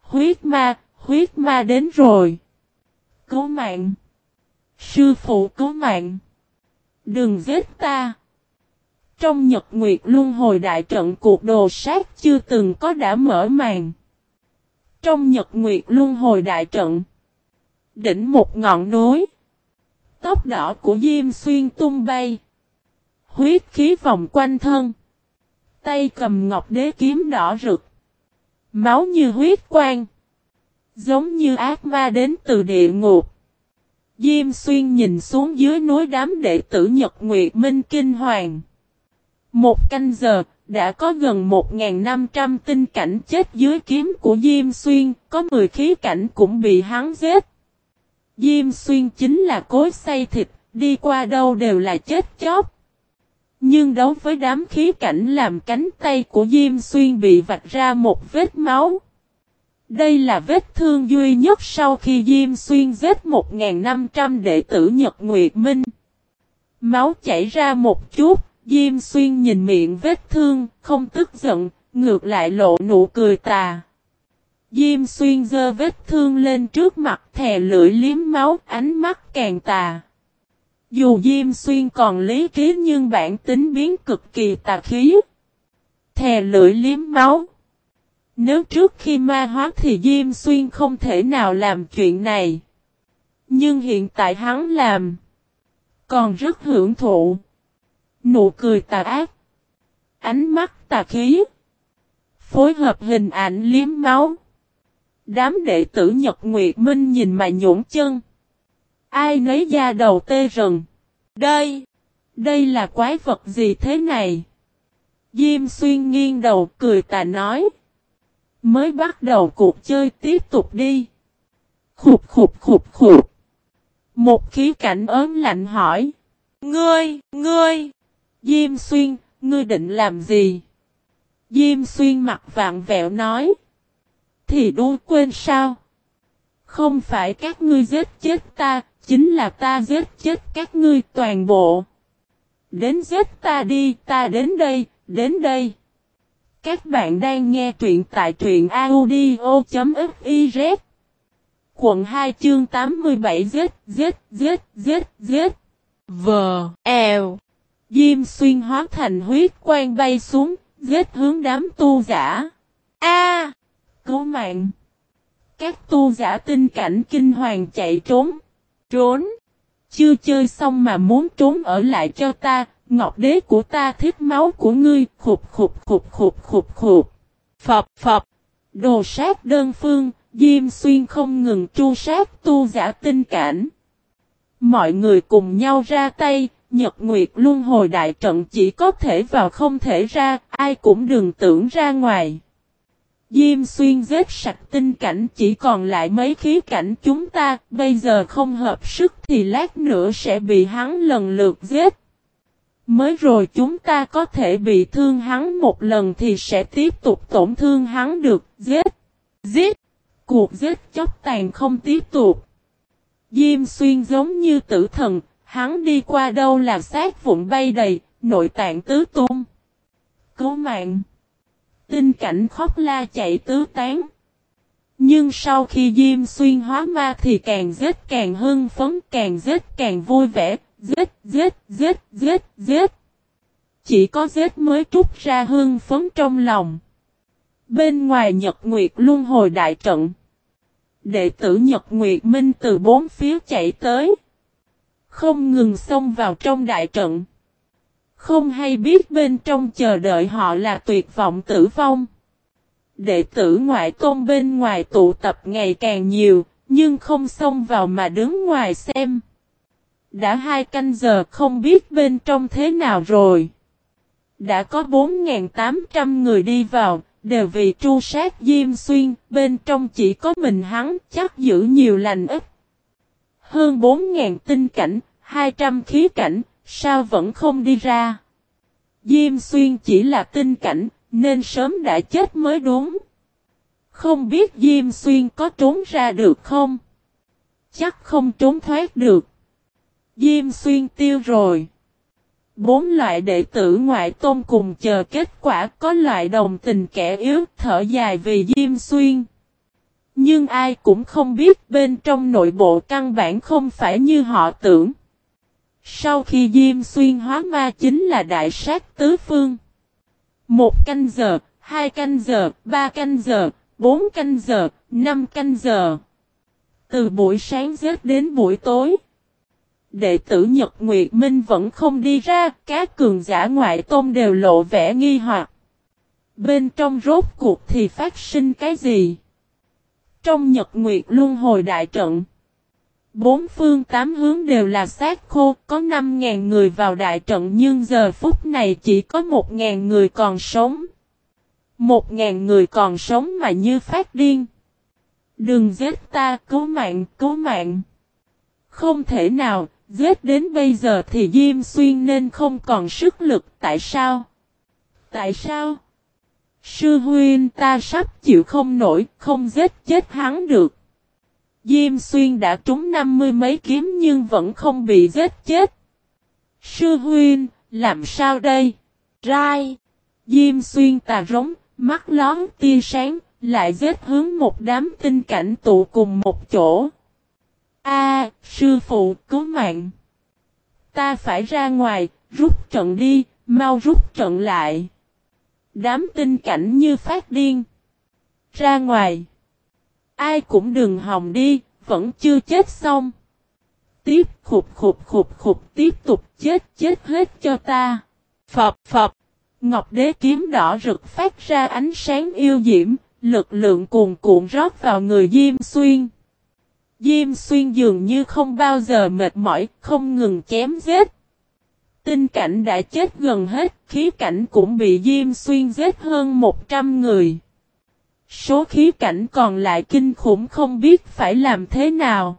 Huyết ma, huyết ma đến rồi. Cứu mạng. Sư phụ cứu mạng. Đừng giết ta. Trong nhật nguyệt luân hồi đại trận cuộc đồ sát chưa từng có đã mở màn. Trong nhật nguyệt luân hồi đại trận. Đỉnh một ngọn núi. Tóc đỏ của Diêm Xuyên tung bay. Huyết khí vòng quanh thân. Tay cầm ngọc đế kiếm đỏ rực. Máu như huyết quang. Giống như ác ma đến từ địa ngục. Diêm xuyên nhìn xuống dưới núi đám đệ tử Nhật Nguyệt Minh Kinh Hoàng. Một canh giờ, đã có gần 1.500 tinh cảnh chết dưới kiếm của Diêm Xuyên, có 10 khí cảnh cũng bị hắn giết. Diêm Xuyên chính là cối xay thịt, đi qua đâu đều là chết chóc. Nhưng đấu với đám khí cảnh làm cánh tay của Diêm Xuyên bị vạch ra một vết máu. Đây là vết thương duy nhất sau khi Diêm Xuyên giết 1.500 đệ tử Nhật Nguyệt Minh. Máu chảy ra một chút, Diêm xuyên nhìn miệng vết thương, không tức giận, ngược lại lộ nụ cười tà. Diêm xuyên dơ vết thương lên trước mặt thè lưỡi liếm máu, ánh mắt càng tà. Dù Diêm xuyên còn lý trí nhưng bản tính biến cực kỳ tà khí. Thè lưỡi liếm máu. Nếu trước khi ma hóa thì Diêm xuyên không thể nào làm chuyện này. Nhưng hiện tại hắn làm. Còn rất hưởng thụ. Nụ cười tà ác. Ánh mắt tà khí. Phối hợp hình ảnh liếm máu. Đám đệ tử Nhật Nguyệt Minh nhìn mà nhũng chân. Ai nấy da đầu tê rần. Đây! Đây là quái vật gì thế này? Diêm xuyên nghiêng đầu cười tà nói. Mới bắt đầu cuộc chơi tiếp tục đi. Khục khục khục khục. Một khí cảnh ớn lạnh hỏi. Ngươi, ngươi! Diêm xuyên, ngươi định làm gì? Diêm xuyên mặt vạn vẹo nói. Thì đôi quên sao? Không phải các ngươi giết chết ta, chính là ta giết chết các ngươi toàn bộ. Đến giết ta đi, ta đến đây, đến đây. Các bạn đang nghe truyện tại truyện audio.fiz Quận 2 chương 87 giết, giết, giết, giết, giết. V, L. Diêm xuyên hóa thành huyết quang bay xuống, giết hướng đám tu giả. A! cứu mạng! Các tu giả tinh cảnh kinh hoàng chạy trốn. Trốn! Chưa chơi xong mà muốn trốn ở lại cho ta, ngọc đế của ta thích máu của ngươi, khục khục khục khục khục khục. Phập phập! Đồ sát đơn phương, Diêm xuyên không ngừng chu sát tu giả tinh cảnh. Mọi người cùng nhau ra tay, Nhật Nguyệt Luân hồi đại trận chỉ có thể vào không thể ra, ai cũng đừng tưởng ra ngoài. Diêm xuyên giết sạch tinh cảnh chỉ còn lại mấy khí cảnh chúng ta, bây giờ không hợp sức thì lát nữa sẽ bị hắn lần lượt giết. Mới rồi chúng ta có thể bị thương hắn một lần thì sẽ tiếp tục tổn thương hắn được, giết, giết, cuộc giết chóc tàn không tiếp tục. Diêm xuyên giống như tử thần, Hắn đi qua đâu là sát vụn bay đầy, nội tạng tứ tung. Cứu mạng. Tinh cảnh khóc la chạy tứ tán. Nhưng sau khi Diêm xuyên hóa ma thì càng giết càng hưng phấn, càng giết càng vui vẻ, giết, giết, giết, giết, giết. Chỉ có giết mới trút ra hương phấn trong lòng. Bên ngoài Nhật Nguyệt Luân hồi đại trận. Đệ tử Nhật Nguyệt Minh từ bốn phía chạy tới. Không ngừng xông vào trong đại trận. Không hay biết bên trong chờ đợi họ là tuyệt vọng tử vong. Đệ tử ngoại tôn bên ngoài tụ tập ngày càng nhiều, nhưng không xông vào mà đứng ngoài xem. Đã hai canh giờ không biết bên trong thế nào rồi. Đã có 4.800 người đi vào, đều vì tru sát Diêm Xuyên, bên trong chỉ có mình hắn chắc giữ nhiều lành ít. Hơn 4.000 tinh cảnh, 200 khí cảnh, sao vẫn không đi ra? Diêm xuyên chỉ là tinh cảnh, nên sớm đã chết mới đúng. Không biết Diêm xuyên có trốn ra được không? Chắc không trốn thoát được. Diêm xuyên tiêu rồi. Bốn loại đệ tử ngoại tôn cùng chờ kết quả có loại đồng tình kẻ yếu thở dài vì Diêm xuyên. Nhưng ai cũng không biết bên trong nội bộ căn bản không phải như họ tưởng. Sau khi Diêm Xuyên hóa ma chính là đại sát tứ phương. Một canh giờ, hai canh giờ, ba canh giờ, bốn canh giờ, năm canh giờ. Từ buổi sáng giết đến buổi tối. Đệ tử Nhật Nguyệt Minh vẫn không đi ra, các cường giả ngoại tôn đều lộ vẻ nghi hoặc. Bên trong rốt cuộc thì phát sinh cái gì? Trong Nhật Nguyệt Luân hồi đại trận. Bốn phương tám hướng đều là sát khô, có 5.000 người vào đại trận nhưng giờ phút này chỉ có 1.000 người còn sống. 1.000 người còn sống mà như phát điên. Đừng giết ta, cứu mạng, cứu mạng. Không thể nào, giết đến bây giờ thì Diêm Xuyên nên không còn sức lực, tại sao? Tại sao? Sư huyên ta sắp chịu không nổi, không giết chết hắn được. Diêm xuyên đã trúng năm mươi mấy kiếm nhưng vẫn không bị giết chết. Sư huyên làm sao đây? Rai! Diêm xuyên tà rống, mắt lón tia sáng, lại giết hướng một đám tinh cảnh tụ cùng một chỗ. A, sư phụ, cứu mạng! Ta phải ra ngoài, rút trận đi, mau rút trận lại. Đám tinh cảnh như phát điên. Ra ngoài. Ai cũng đừng hòng đi, vẫn chưa chết xong. Tiếp khục khục khục khục tiếp tục chết chết hết cho ta. Phập phập. Ngọc đế kiếm đỏ rực phát ra ánh sáng yêu diễm, lực lượng cuồn cuộn rót vào người Diêm Xuyên. Diêm Xuyên dường như không bao giờ mệt mỏi, không ngừng chém giết. Tinh cảnh đã chết gần hết, khí cảnh cũng bị Diêm Xuyên giết hơn 100 người. Số khí cảnh còn lại kinh khủng không biết phải làm thế nào.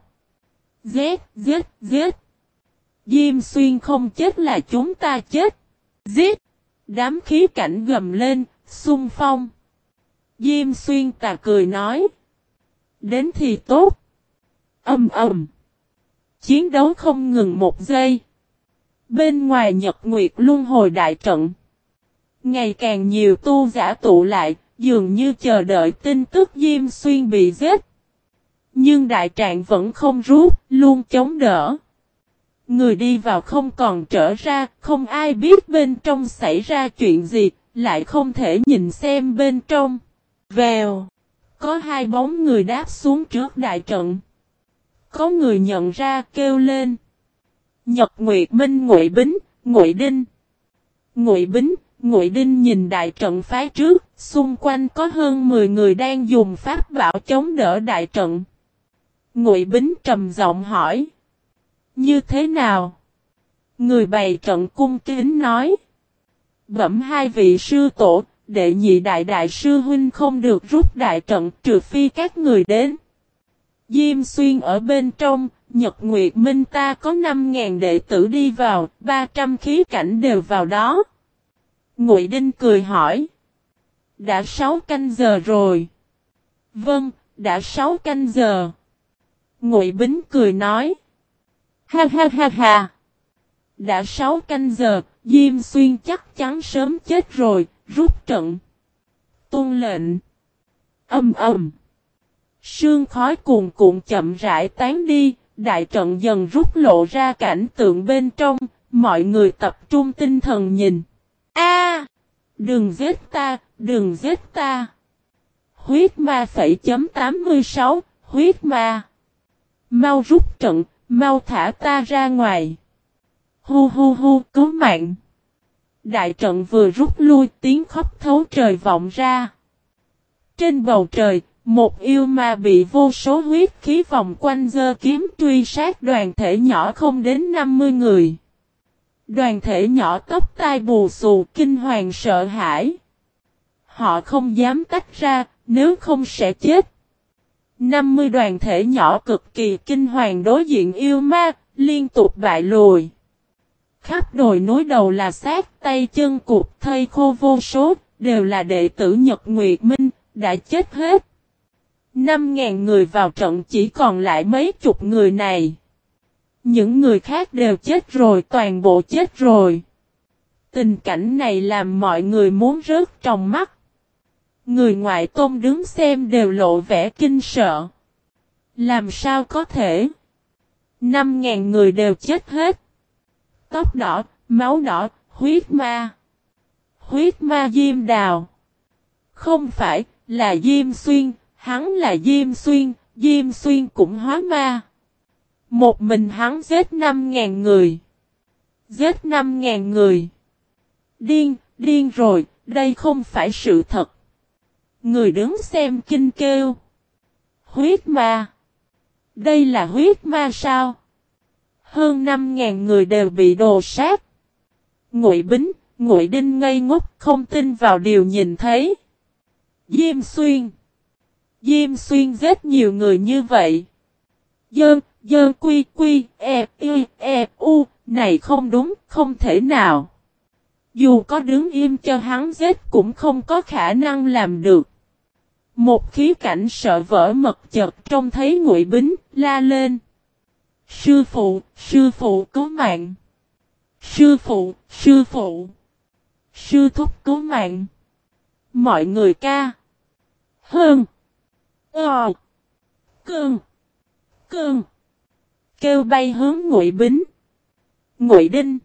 Giết, giết, giết. Diêm Xuyên không chết là chúng ta chết. Giết. Đám khí cảnh gầm lên, xung phong. Diêm Xuyên tà cười nói. Đến thì tốt. Âm ầm. Chiến đấu không ngừng một giây. Bên ngoài Nhật Nguyệt Luân hồi đại trận. Ngày càng nhiều tu giả tụ lại, dường như chờ đợi tin tức Diêm Xuyên bị giết. Nhưng đại trạng vẫn không rút, luôn chống đỡ. Người đi vào không còn trở ra, không ai biết bên trong xảy ra chuyện gì, lại không thể nhìn xem bên trong. Vèo, có hai bóng người đáp xuống trước đại trận. Có người nhận ra kêu lên. Nhật Nguyệt Minh Ngụy Bính, Ngụy Đinh. Ngụy Bính, Ngụy Đinh nhìn đại trận phái trước, xung quanh có hơn 10 người đang dùng pháp bảo chống đỡ đại trận. Ngụy Bính trầm giọng hỏi. Như thế nào? Người bày trận cung kính nói. Bẩm hai vị sư tổ, đệ nhị đại đại sư huynh không được rút đại trận trừ phi các người đến. Diêm xuyên ở bên trong, Nhật Nguyệt Minh ta có 5.000 đệ tử đi vào, 300 khí cảnh đều vào đó. Ngụy Đinh cười hỏi. Đã 6 canh giờ rồi. Vâng, đã 6 canh giờ. Ngụy Bính cười nói. Ha ha ha ha. Đã 6 canh giờ, Diêm Xuyên chắc chắn sớm chết rồi, rút trận. Tôn lệnh. Âm ầm. Sương khói cuồn cuộn chậm rãi tán đi, đại trận dần rút lộ ra cảnh tượng bên trong, mọi người tập trung tinh thần nhìn. A, Đừng giết ta, đừng giết ta! Huyết ma phẩy chấm 86, huyết ma! Mau rút trận, mau thả ta ra ngoài! Hu hu hu, cứu mạng! Đại trận vừa rút lui tiếng khóc thấu trời vọng ra. Trên bầu trời, một yêu ma bị vô số huyết khí vòng quanh dơ kiếm truy sát đoàn thể nhỏ không đến 50 người. Đoàn thể nhỏ tóc tai bù xù kinh hoàng sợ hãi. Họ không dám tách ra, nếu không sẽ chết. 50 đoàn thể nhỏ cực kỳ kinh hoàng đối diện yêu ma, liên tục bại lùi. Khắp đồi núi đầu là xác tay chân cụt thây khô vô số, đều là đệ tử Nhật Nguyệt Minh, đã chết hết. 5.000 người vào trận chỉ còn lại mấy chục người này. Những người khác đều chết rồi, toàn bộ chết rồi. Tình cảnh này làm mọi người muốn rớt trong mắt. Người ngoại tôn đứng xem đều lộ vẻ kinh sợ. Làm sao có thể? 5.000 người đều chết hết. Tóc đỏ, máu đỏ, huyết ma. Huyết ma Diêm Đào. Không phải, là Diêm Xuyên, hắn là Diêm Xuyên, Diêm Xuyên cũng hóa ma. Một mình hắn giết 5.000 người. Giết 5.000 người. Điên, điên rồi, đây không phải sự thật. Người đứng xem kinh kêu. Huyết ma. Đây là huyết ma sao? Hơn 5.000 người đều bị đồ sát. Ngụy Bính, Ngụy Đinh ngây ngốc không tin vào điều nhìn thấy. Diêm Xuyên. Diêm Xuyên giết nhiều người như vậy. Dơn, dơn quy quy, e, y, e, u, này không đúng, không thể nào. Dù có đứng im cho hắn giết cũng không có khả năng làm được. Một khí cảnh sợ vỡ mật chật trông thấy ngụy bính, la lên. Sư phụ, sư phụ cứu mạng. Sư phụ, sư phụ. Sư thúc cứu mạng. Mọi người ca. Hơn. Ờ. Cơn. Cơn. Kêu bay hướng ngụy bính. Ngụy đinh.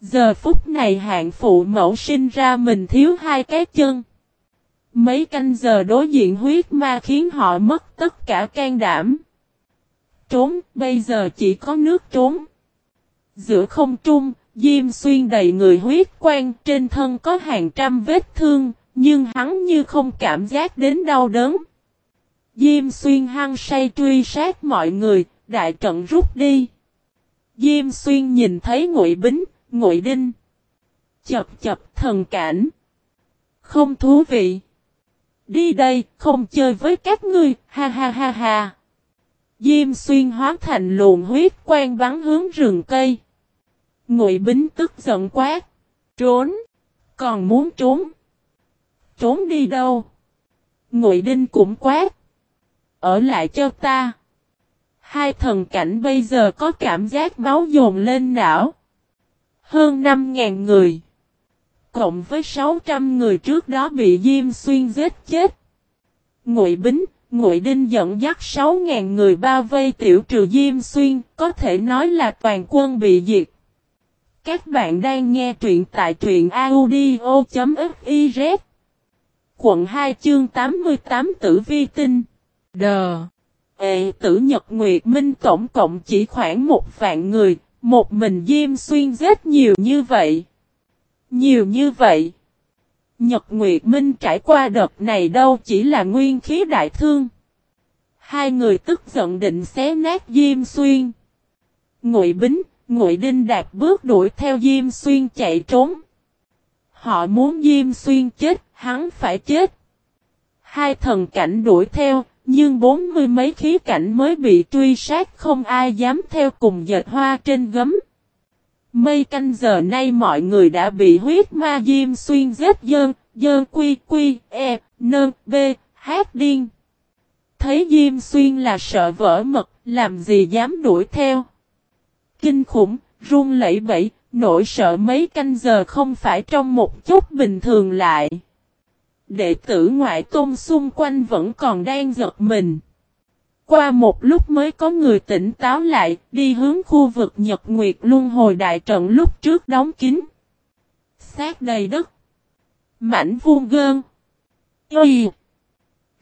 Giờ phút này hạng phụ mẫu sinh ra mình thiếu hai cái chân. Mấy canh giờ đối diện huyết ma khiến họ mất tất cả can đảm. Trốn, bây giờ chỉ có nước trốn. Giữa không trung, Diêm xuyên đầy người huyết quang, trên thân có hàng trăm vết thương, nhưng hắn như không cảm giác đến đau đớn. Diêm xuyên hăng say truy sát mọi người, đại trận rút đi. Diêm xuyên nhìn thấy ngụy bính, ngụy đinh. Chập chập thần cảnh. Không thú vị. Đi đây, không chơi với các ngươi, ha ha ha ha. Diêm xuyên hóa thành luồng huyết quang bắn hướng rừng cây. Ngụy Bính tức giận quát. Trốn. Còn muốn trốn. Trốn đi đâu? Ngụy Đinh cũng quát. Ở lại cho ta. Hai thần cảnh bây giờ có cảm giác máu dồn lên não. Hơn 5.000 người. Cộng với 600 người trước đó bị Diêm Xuyên giết chết. Ngụy Bính, Ngụy Đinh dẫn dắt 6.000 người bao vây tiểu trừ Diêm Xuyên, có thể nói là toàn quân bị diệt. Các bạn đang nghe truyện tại truyện audio.fif Quận 2 chương 88 tử vi tinh Đờ Ê tử Nhật Nguyệt Minh tổng cộng chỉ khoảng một vạn người, một mình Diêm Xuyên giết nhiều như vậy. Nhiều như vậy. Nhật Nguyệt Minh trải qua đợt này đâu chỉ là nguyên khí đại thương. Hai người tức giận định xé nát Diêm Xuyên. Ngụy Bính, Ngụy Đinh Đạt bước đuổi theo Diêm Xuyên chạy trốn. Họ muốn Diêm Xuyên chết, hắn phải chết. Hai thần cảnh đuổi theo, nhưng bốn mươi mấy khí cảnh mới bị truy sát không ai dám theo cùng dệt hoa trên gấm. Mây canh giờ nay mọi người đã bị huyết ma diêm xuyên giết dơn, dơn quy quy, e, nơn, b, hát điên. Thấy diêm xuyên là sợ vỡ mật, làm gì dám đuổi theo. Kinh khủng, run lẩy bẩy, nỗi sợ mấy canh giờ không phải trong một chút bình thường lại. Đệ tử ngoại tôn xung quanh vẫn còn đang giật mình. Qua một lúc mới có người tỉnh táo lại, đi hướng khu vực Nhật Nguyệt Luân hồi đại trận lúc trước đóng kín. Sát đầy đất. Mảnh vuông gơn. Y.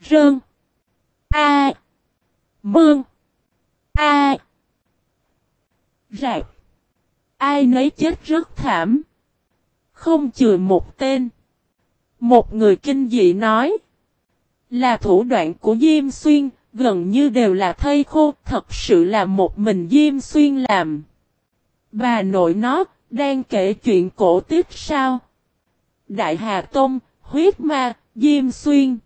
Rơn. A. Mương. A. Rạc. Ai nấy chết rất thảm. Không chừa một tên. Một người kinh dị nói. Là thủ đoạn của Diêm Xuyên, gần như đều là thây khô, thật sự là một mình Diêm Xuyên làm. Bà nội nó, đang kể chuyện cổ tích sao? Đại Hà Tông, huyết ma, Diêm Xuyên.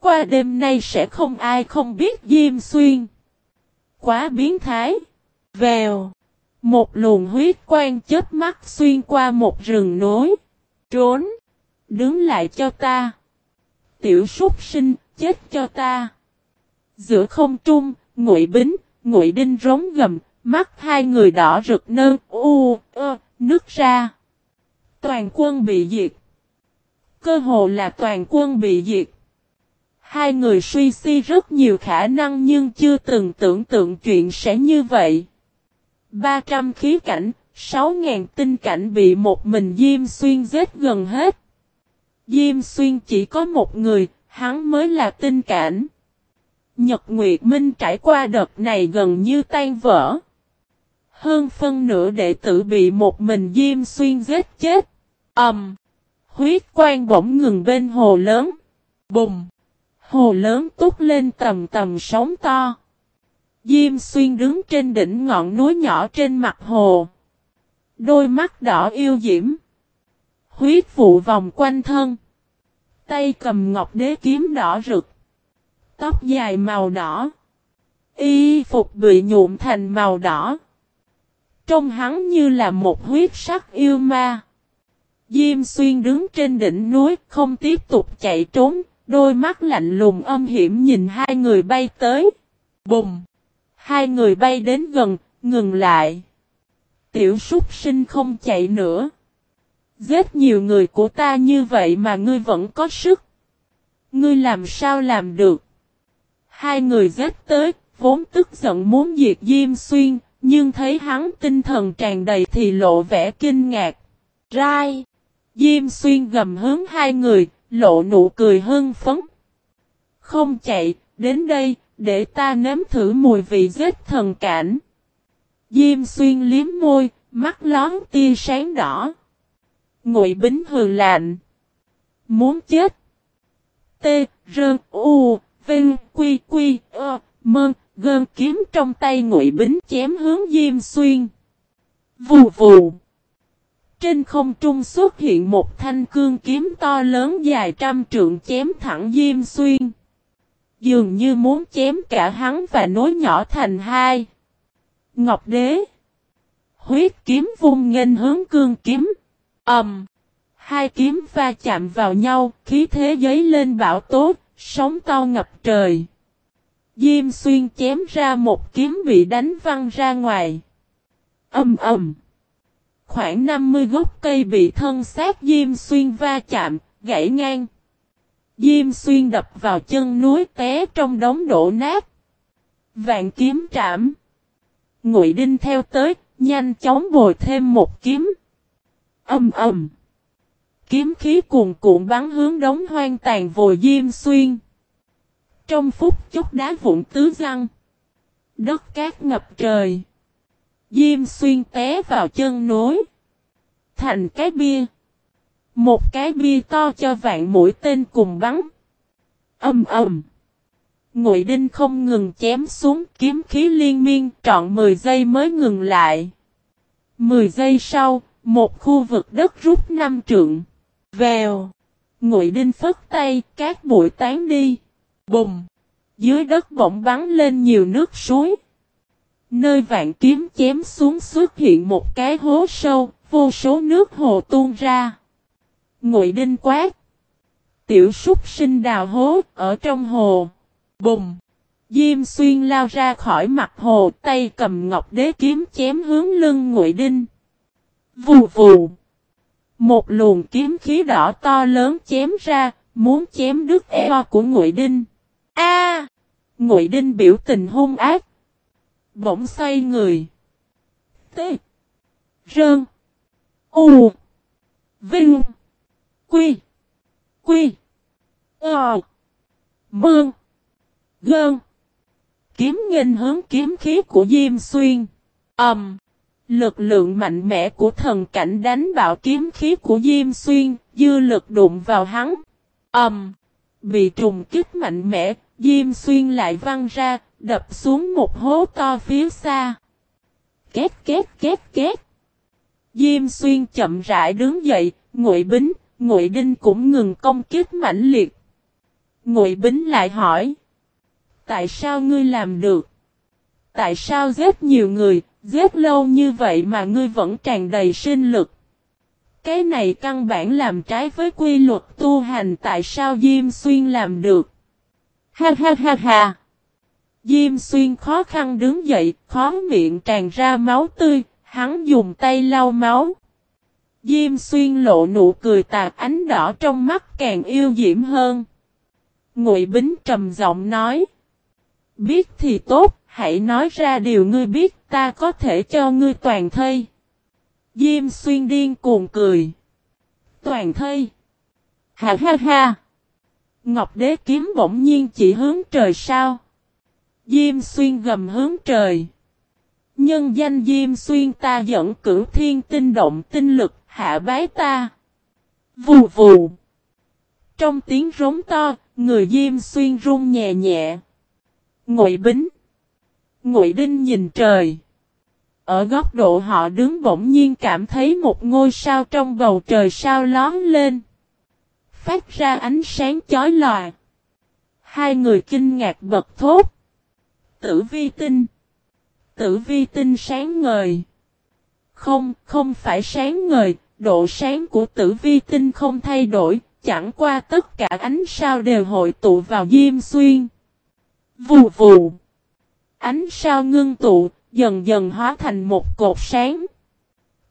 Qua đêm nay sẽ không ai không biết Diêm Xuyên. Quá biến thái. Vèo. Một luồng huyết quang chết mắt xuyên qua một rừng nối. Trốn. Đứng lại cho ta. Tiểu súc sinh, chết cho ta. Giữa không trung, ngụy bính, ngụy đinh rống gầm, mắt hai người đỏ rực nơn, u, ơ, nước ra. Toàn quân bị diệt. Cơ hồ là toàn quân bị diệt. Hai người suy si rất nhiều khả năng nhưng chưa từng tưởng tượng chuyện sẽ như vậy. 300 khí cảnh, 6.000 tinh cảnh bị một mình Diêm Xuyên giết gần hết. Diêm Xuyên chỉ có một người, hắn mới là tinh cảnh. Nhật Nguyệt Minh trải qua đợt này gần như tan vỡ. Hơn phân nửa đệ tử bị một mình Diêm Xuyên giết chết. Ẩm. Um, huyết quang bỗng ngừng bên hồ lớn. Bùng. Hồ lớn tút lên tầm tầm sóng to. Diêm xuyên đứng trên đỉnh ngọn núi nhỏ trên mặt hồ. Đôi mắt đỏ yêu diễm. Huyết vụ vòng quanh thân. Tay cầm ngọc đế kiếm đỏ rực. Tóc dài màu đỏ. Y phục bị nhuộm thành màu đỏ. Trông hắn như là một huyết sắc yêu ma. Diêm xuyên đứng trên đỉnh núi không tiếp tục chạy trốn. Đôi mắt lạnh lùng âm hiểm nhìn hai người bay tới. Bùng! Hai người bay đến gần, ngừng lại. Tiểu súc sinh không chạy nữa. Giết nhiều người của ta như vậy mà ngươi vẫn có sức. Ngươi làm sao làm được? Hai người giết tới, vốn tức giận muốn diệt Diêm Xuyên, nhưng thấy hắn tinh thần tràn đầy thì lộ vẻ kinh ngạc. Rai! Diêm Xuyên gầm hướng hai người, lộ nụ cười hưng phấn. Không chạy, đến đây, để ta nếm thử mùi vị giết thần cảnh. Diêm Xuyên liếm môi, mắt lón tia sáng đỏ. Ngụy Bính hừ lạnh. Muốn chết. T, Rơn, U, Vinh, Quy, Quy, Ơ, Mơn, Gơn kiếm trong tay Ngụy Bính chém hướng Diêm Xuyên. Vù vù. Trên không trung xuất hiện một thanh cương kiếm to lớn dài trăm trượng chém thẳng Diêm Xuyên. Dường như muốn chém cả hắn và nối nhỏ thành hai. Ngọc Đế. Huyết kiếm vung nghênh hướng cương kiếm. Ẩm. Um, hai kiếm va chạm vào nhau, khí thế giấy lên bão tốt, sóng to ngập trời. Diêm xuyên chém ra một kiếm bị đánh văng ra ngoài. Âm ầm. Khoảng 50 gốc cây bị thân xác Diêm xuyên va chạm, gãy ngang. Diêm xuyên đập vào chân núi té trong đống đổ nát. Vạn kiếm trảm. Ngụy Đinh theo tới, nhanh chóng bồi thêm một kiếm. Âm ầm. Kiếm khí cuồn cuộn bắn hướng đống hoang tàn vồi diêm xuyên. Trong phút chốc đá vụn tứ răng. Đất cát ngập trời. Diêm xuyên té vào chân nối. Thành cái bia. Một cái bia to cho vạn mũi tên cùng bắn. Âm ầm. Ngụy Đinh không ngừng chém xuống kiếm khí liên miên trọn 10 giây mới ngừng lại. 10 giây sau, một khu vực đất rút năm trượng. Vèo. Ngụy Đinh phất tay, các bụi tán đi. bùm, Dưới đất bỗng bắn lên nhiều nước suối. Nơi vạn kiếm chém xuống xuất hiện một cái hố sâu, vô số nước hồ tuôn ra. Ngụy Đinh quát. Tiểu súc sinh đào hố ở trong hồ. bùm, Diêm xuyên lao ra khỏi mặt hồ tay cầm ngọc đế kiếm chém hướng lưng Ngụy Đinh. Vù vù. Một luồng kiếm khí đỏ to lớn chém ra, muốn chém đứt eo của Ngụy Đinh. A! Ngụy Đinh biểu tình hung ác. Bỗng xoay người. T. Rơn. U. Vinh. Quy. Quy. Ờ. Mương. Gơn. Kiếm nghênh hướng kiếm khí của Diêm Xuyên. âm Um. Lực lượng mạnh mẽ của thần cảnh đánh bạo kiếm khí của Diêm Xuyên, dư lực đụng vào hắn. Ẩm. Um, bị trùng kích mạnh mẽ, Diêm Xuyên lại văng ra, đập xuống một hố to phía xa. Két két két két. Diêm Xuyên chậm rãi đứng dậy, Ngụy Bính, Ngụy Đinh cũng ngừng công kích mãnh liệt. Ngụy Bính lại hỏi: "Tại sao ngươi làm được? Tại sao giết nhiều người, Giết lâu như vậy mà ngươi vẫn tràn đầy sinh lực. Cái này căn bản làm trái với quy luật tu hành tại sao Diêm Xuyên làm được. Ha ha ha ha. Diêm Xuyên khó khăn đứng dậy, khó miệng tràn ra máu tươi, hắn dùng tay lau máu. Diêm Xuyên lộ nụ cười tạc ánh đỏ trong mắt càng yêu diễm hơn. Ngụy Bính trầm giọng nói. Biết thì tốt, hãy nói ra điều ngươi biết ta có thể cho ngươi toàn thây. Diêm xuyên điên cuồng cười. Toàn thây. Ha ha ha. Ngọc đế kiếm bỗng nhiên chỉ hướng trời sao. Diêm xuyên gầm hướng trời. Nhân danh Diêm xuyên ta dẫn cử thiên tinh động tinh lực hạ bái ta. Vù vù. Trong tiếng rống to, người Diêm xuyên run nhẹ nhẹ. Ngụy Bính. Ngụy Đinh nhìn trời. Ở góc độ họ đứng bỗng nhiên cảm thấy một ngôi sao trong bầu trời sao lón lên. Phát ra ánh sáng chói lòa. Hai người kinh ngạc bật thốt. Tử vi tinh. Tử vi tinh sáng ngời. Không, không phải sáng ngời, độ sáng của tử vi tinh không thay đổi, chẳng qua tất cả ánh sao đều hội tụ vào Diêm Xuyên. Vù vù. Ánh sao ngưng tụ, dần dần hóa thành một cột sáng.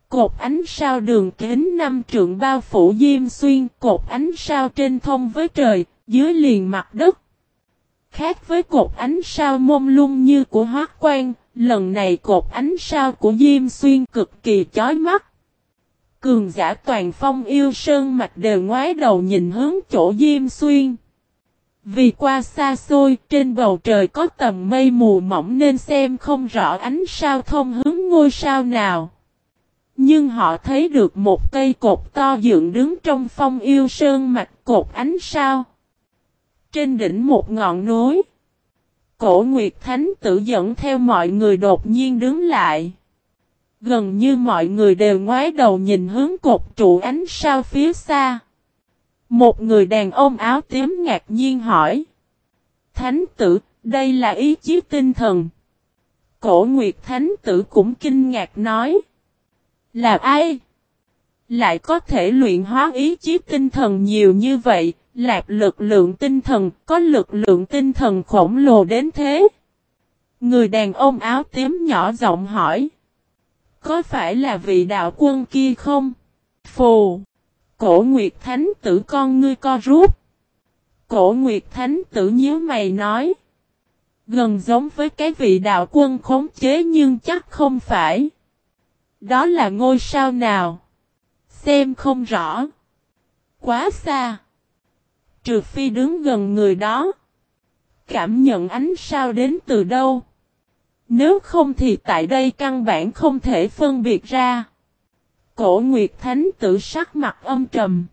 Cột ánh sao đường kính năm trượng bao phủ diêm xuyên, cột ánh sao trên thông với trời, dưới liền mặt đất. Khác với cột ánh sao mông lung như của hoác quan, lần này cột ánh sao của diêm xuyên cực kỳ chói mắt. Cường giả toàn phong yêu sơn mạch đều ngoái đầu nhìn hướng chỗ diêm xuyên. Vì qua xa xôi, trên bầu trời có tầm mây mù mỏng nên xem không rõ ánh sao thông hướng ngôi sao nào. Nhưng họ thấy được một cây cột to dựng đứng trong phong yêu sơn mạch cột ánh sao. Trên đỉnh một ngọn núi. Cổ Nguyệt Thánh tự dẫn theo mọi người đột nhiên đứng lại. Gần như mọi người đều ngoái đầu nhìn hướng cột trụ ánh sao phía xa. Một người đàn ông áo tím ngạc nhiên hỏi. Thánh tử, đây là ý chí tinh thần. Cổ Nguyệt Thánh tử cũng kinh ngạc nói. Là ai? Lại có thể luyện hóa ý chí tinh thần nhiều như vậy, lạc lực lượng tinh thần, có lực lượng tinh thần khổng lồ đến thế. Người đàn ông áo tím nhỏ giọng hỏi. Có phải là vị đạo quân kia không? Phù! Cổ Nguyệt Thánh tử con ngươi co rút. Cổ Nguyệt Thánh tử nhíu mày nói. Gần giống với cái vị đạo quân khống chế nhưng chắc không phải. Đó là ngôi sao nào? Xem không rõ. Quá xa. Trừ phi đứng gần người đó. Cảm nhận ánh sao đến từ đâu? Nếu không thì tại đây căn bản không thể phân biệt ra. Cổ Nguyệt Thánh tử sắc mặt âm trầm.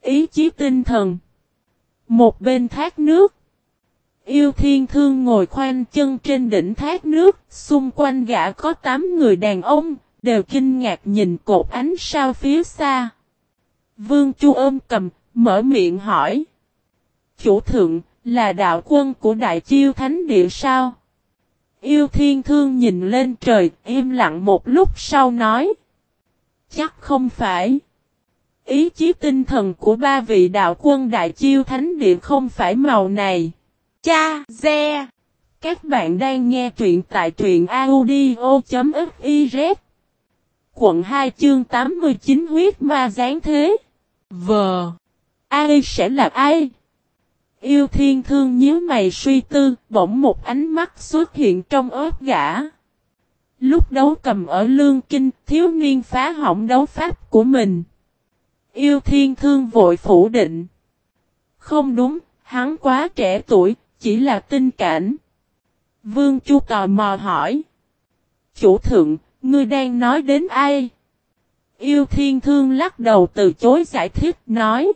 Ý chí tinh thần. Một bên thác nước. Yêu thiên thương ngồi khoanh chân trên đỉnh thác nước, xung quanh gã có tám người đàn ông, đều kinh ngạc nhìn cột ánh sao phía xa. Vương Chu ôm cầm, mở miệng hỏi. Chủ thượng, là đạo quân của Đại Chiêu Thánh Địa sao? Yêu thiên thương nhìn lên trời, im lặng một lúc sau nói. Chắc không phải. Ý chí tinh thần của ba vị đạo quân Đại Chiêu Thánh Địa không phải màu này. Cha, Ze. Các bạn đang nghe truyện tại truyện audio.fiz quận 2 chương 89 huyết ma gián thế. Vờ. Ai sẽ là ai? Yêu thiên thương nhíu mày suy tư, bỗng một ánh mắt xuất hiện trong ớt gã. Lúc đấu cầm ở lương kinh, thiếu niên phá hỏng đấu pháp của mình. Yêu thiên thương vội phủ định. Không đúng, hắn quá trẻ tuổi, chỉ là tinh cảnh. Vương Chu tò mò hỏi. Chủ thượng, Ngươi đang nói đến ai? Yêu thiên thương lắc đầu từ chối giải thích nói.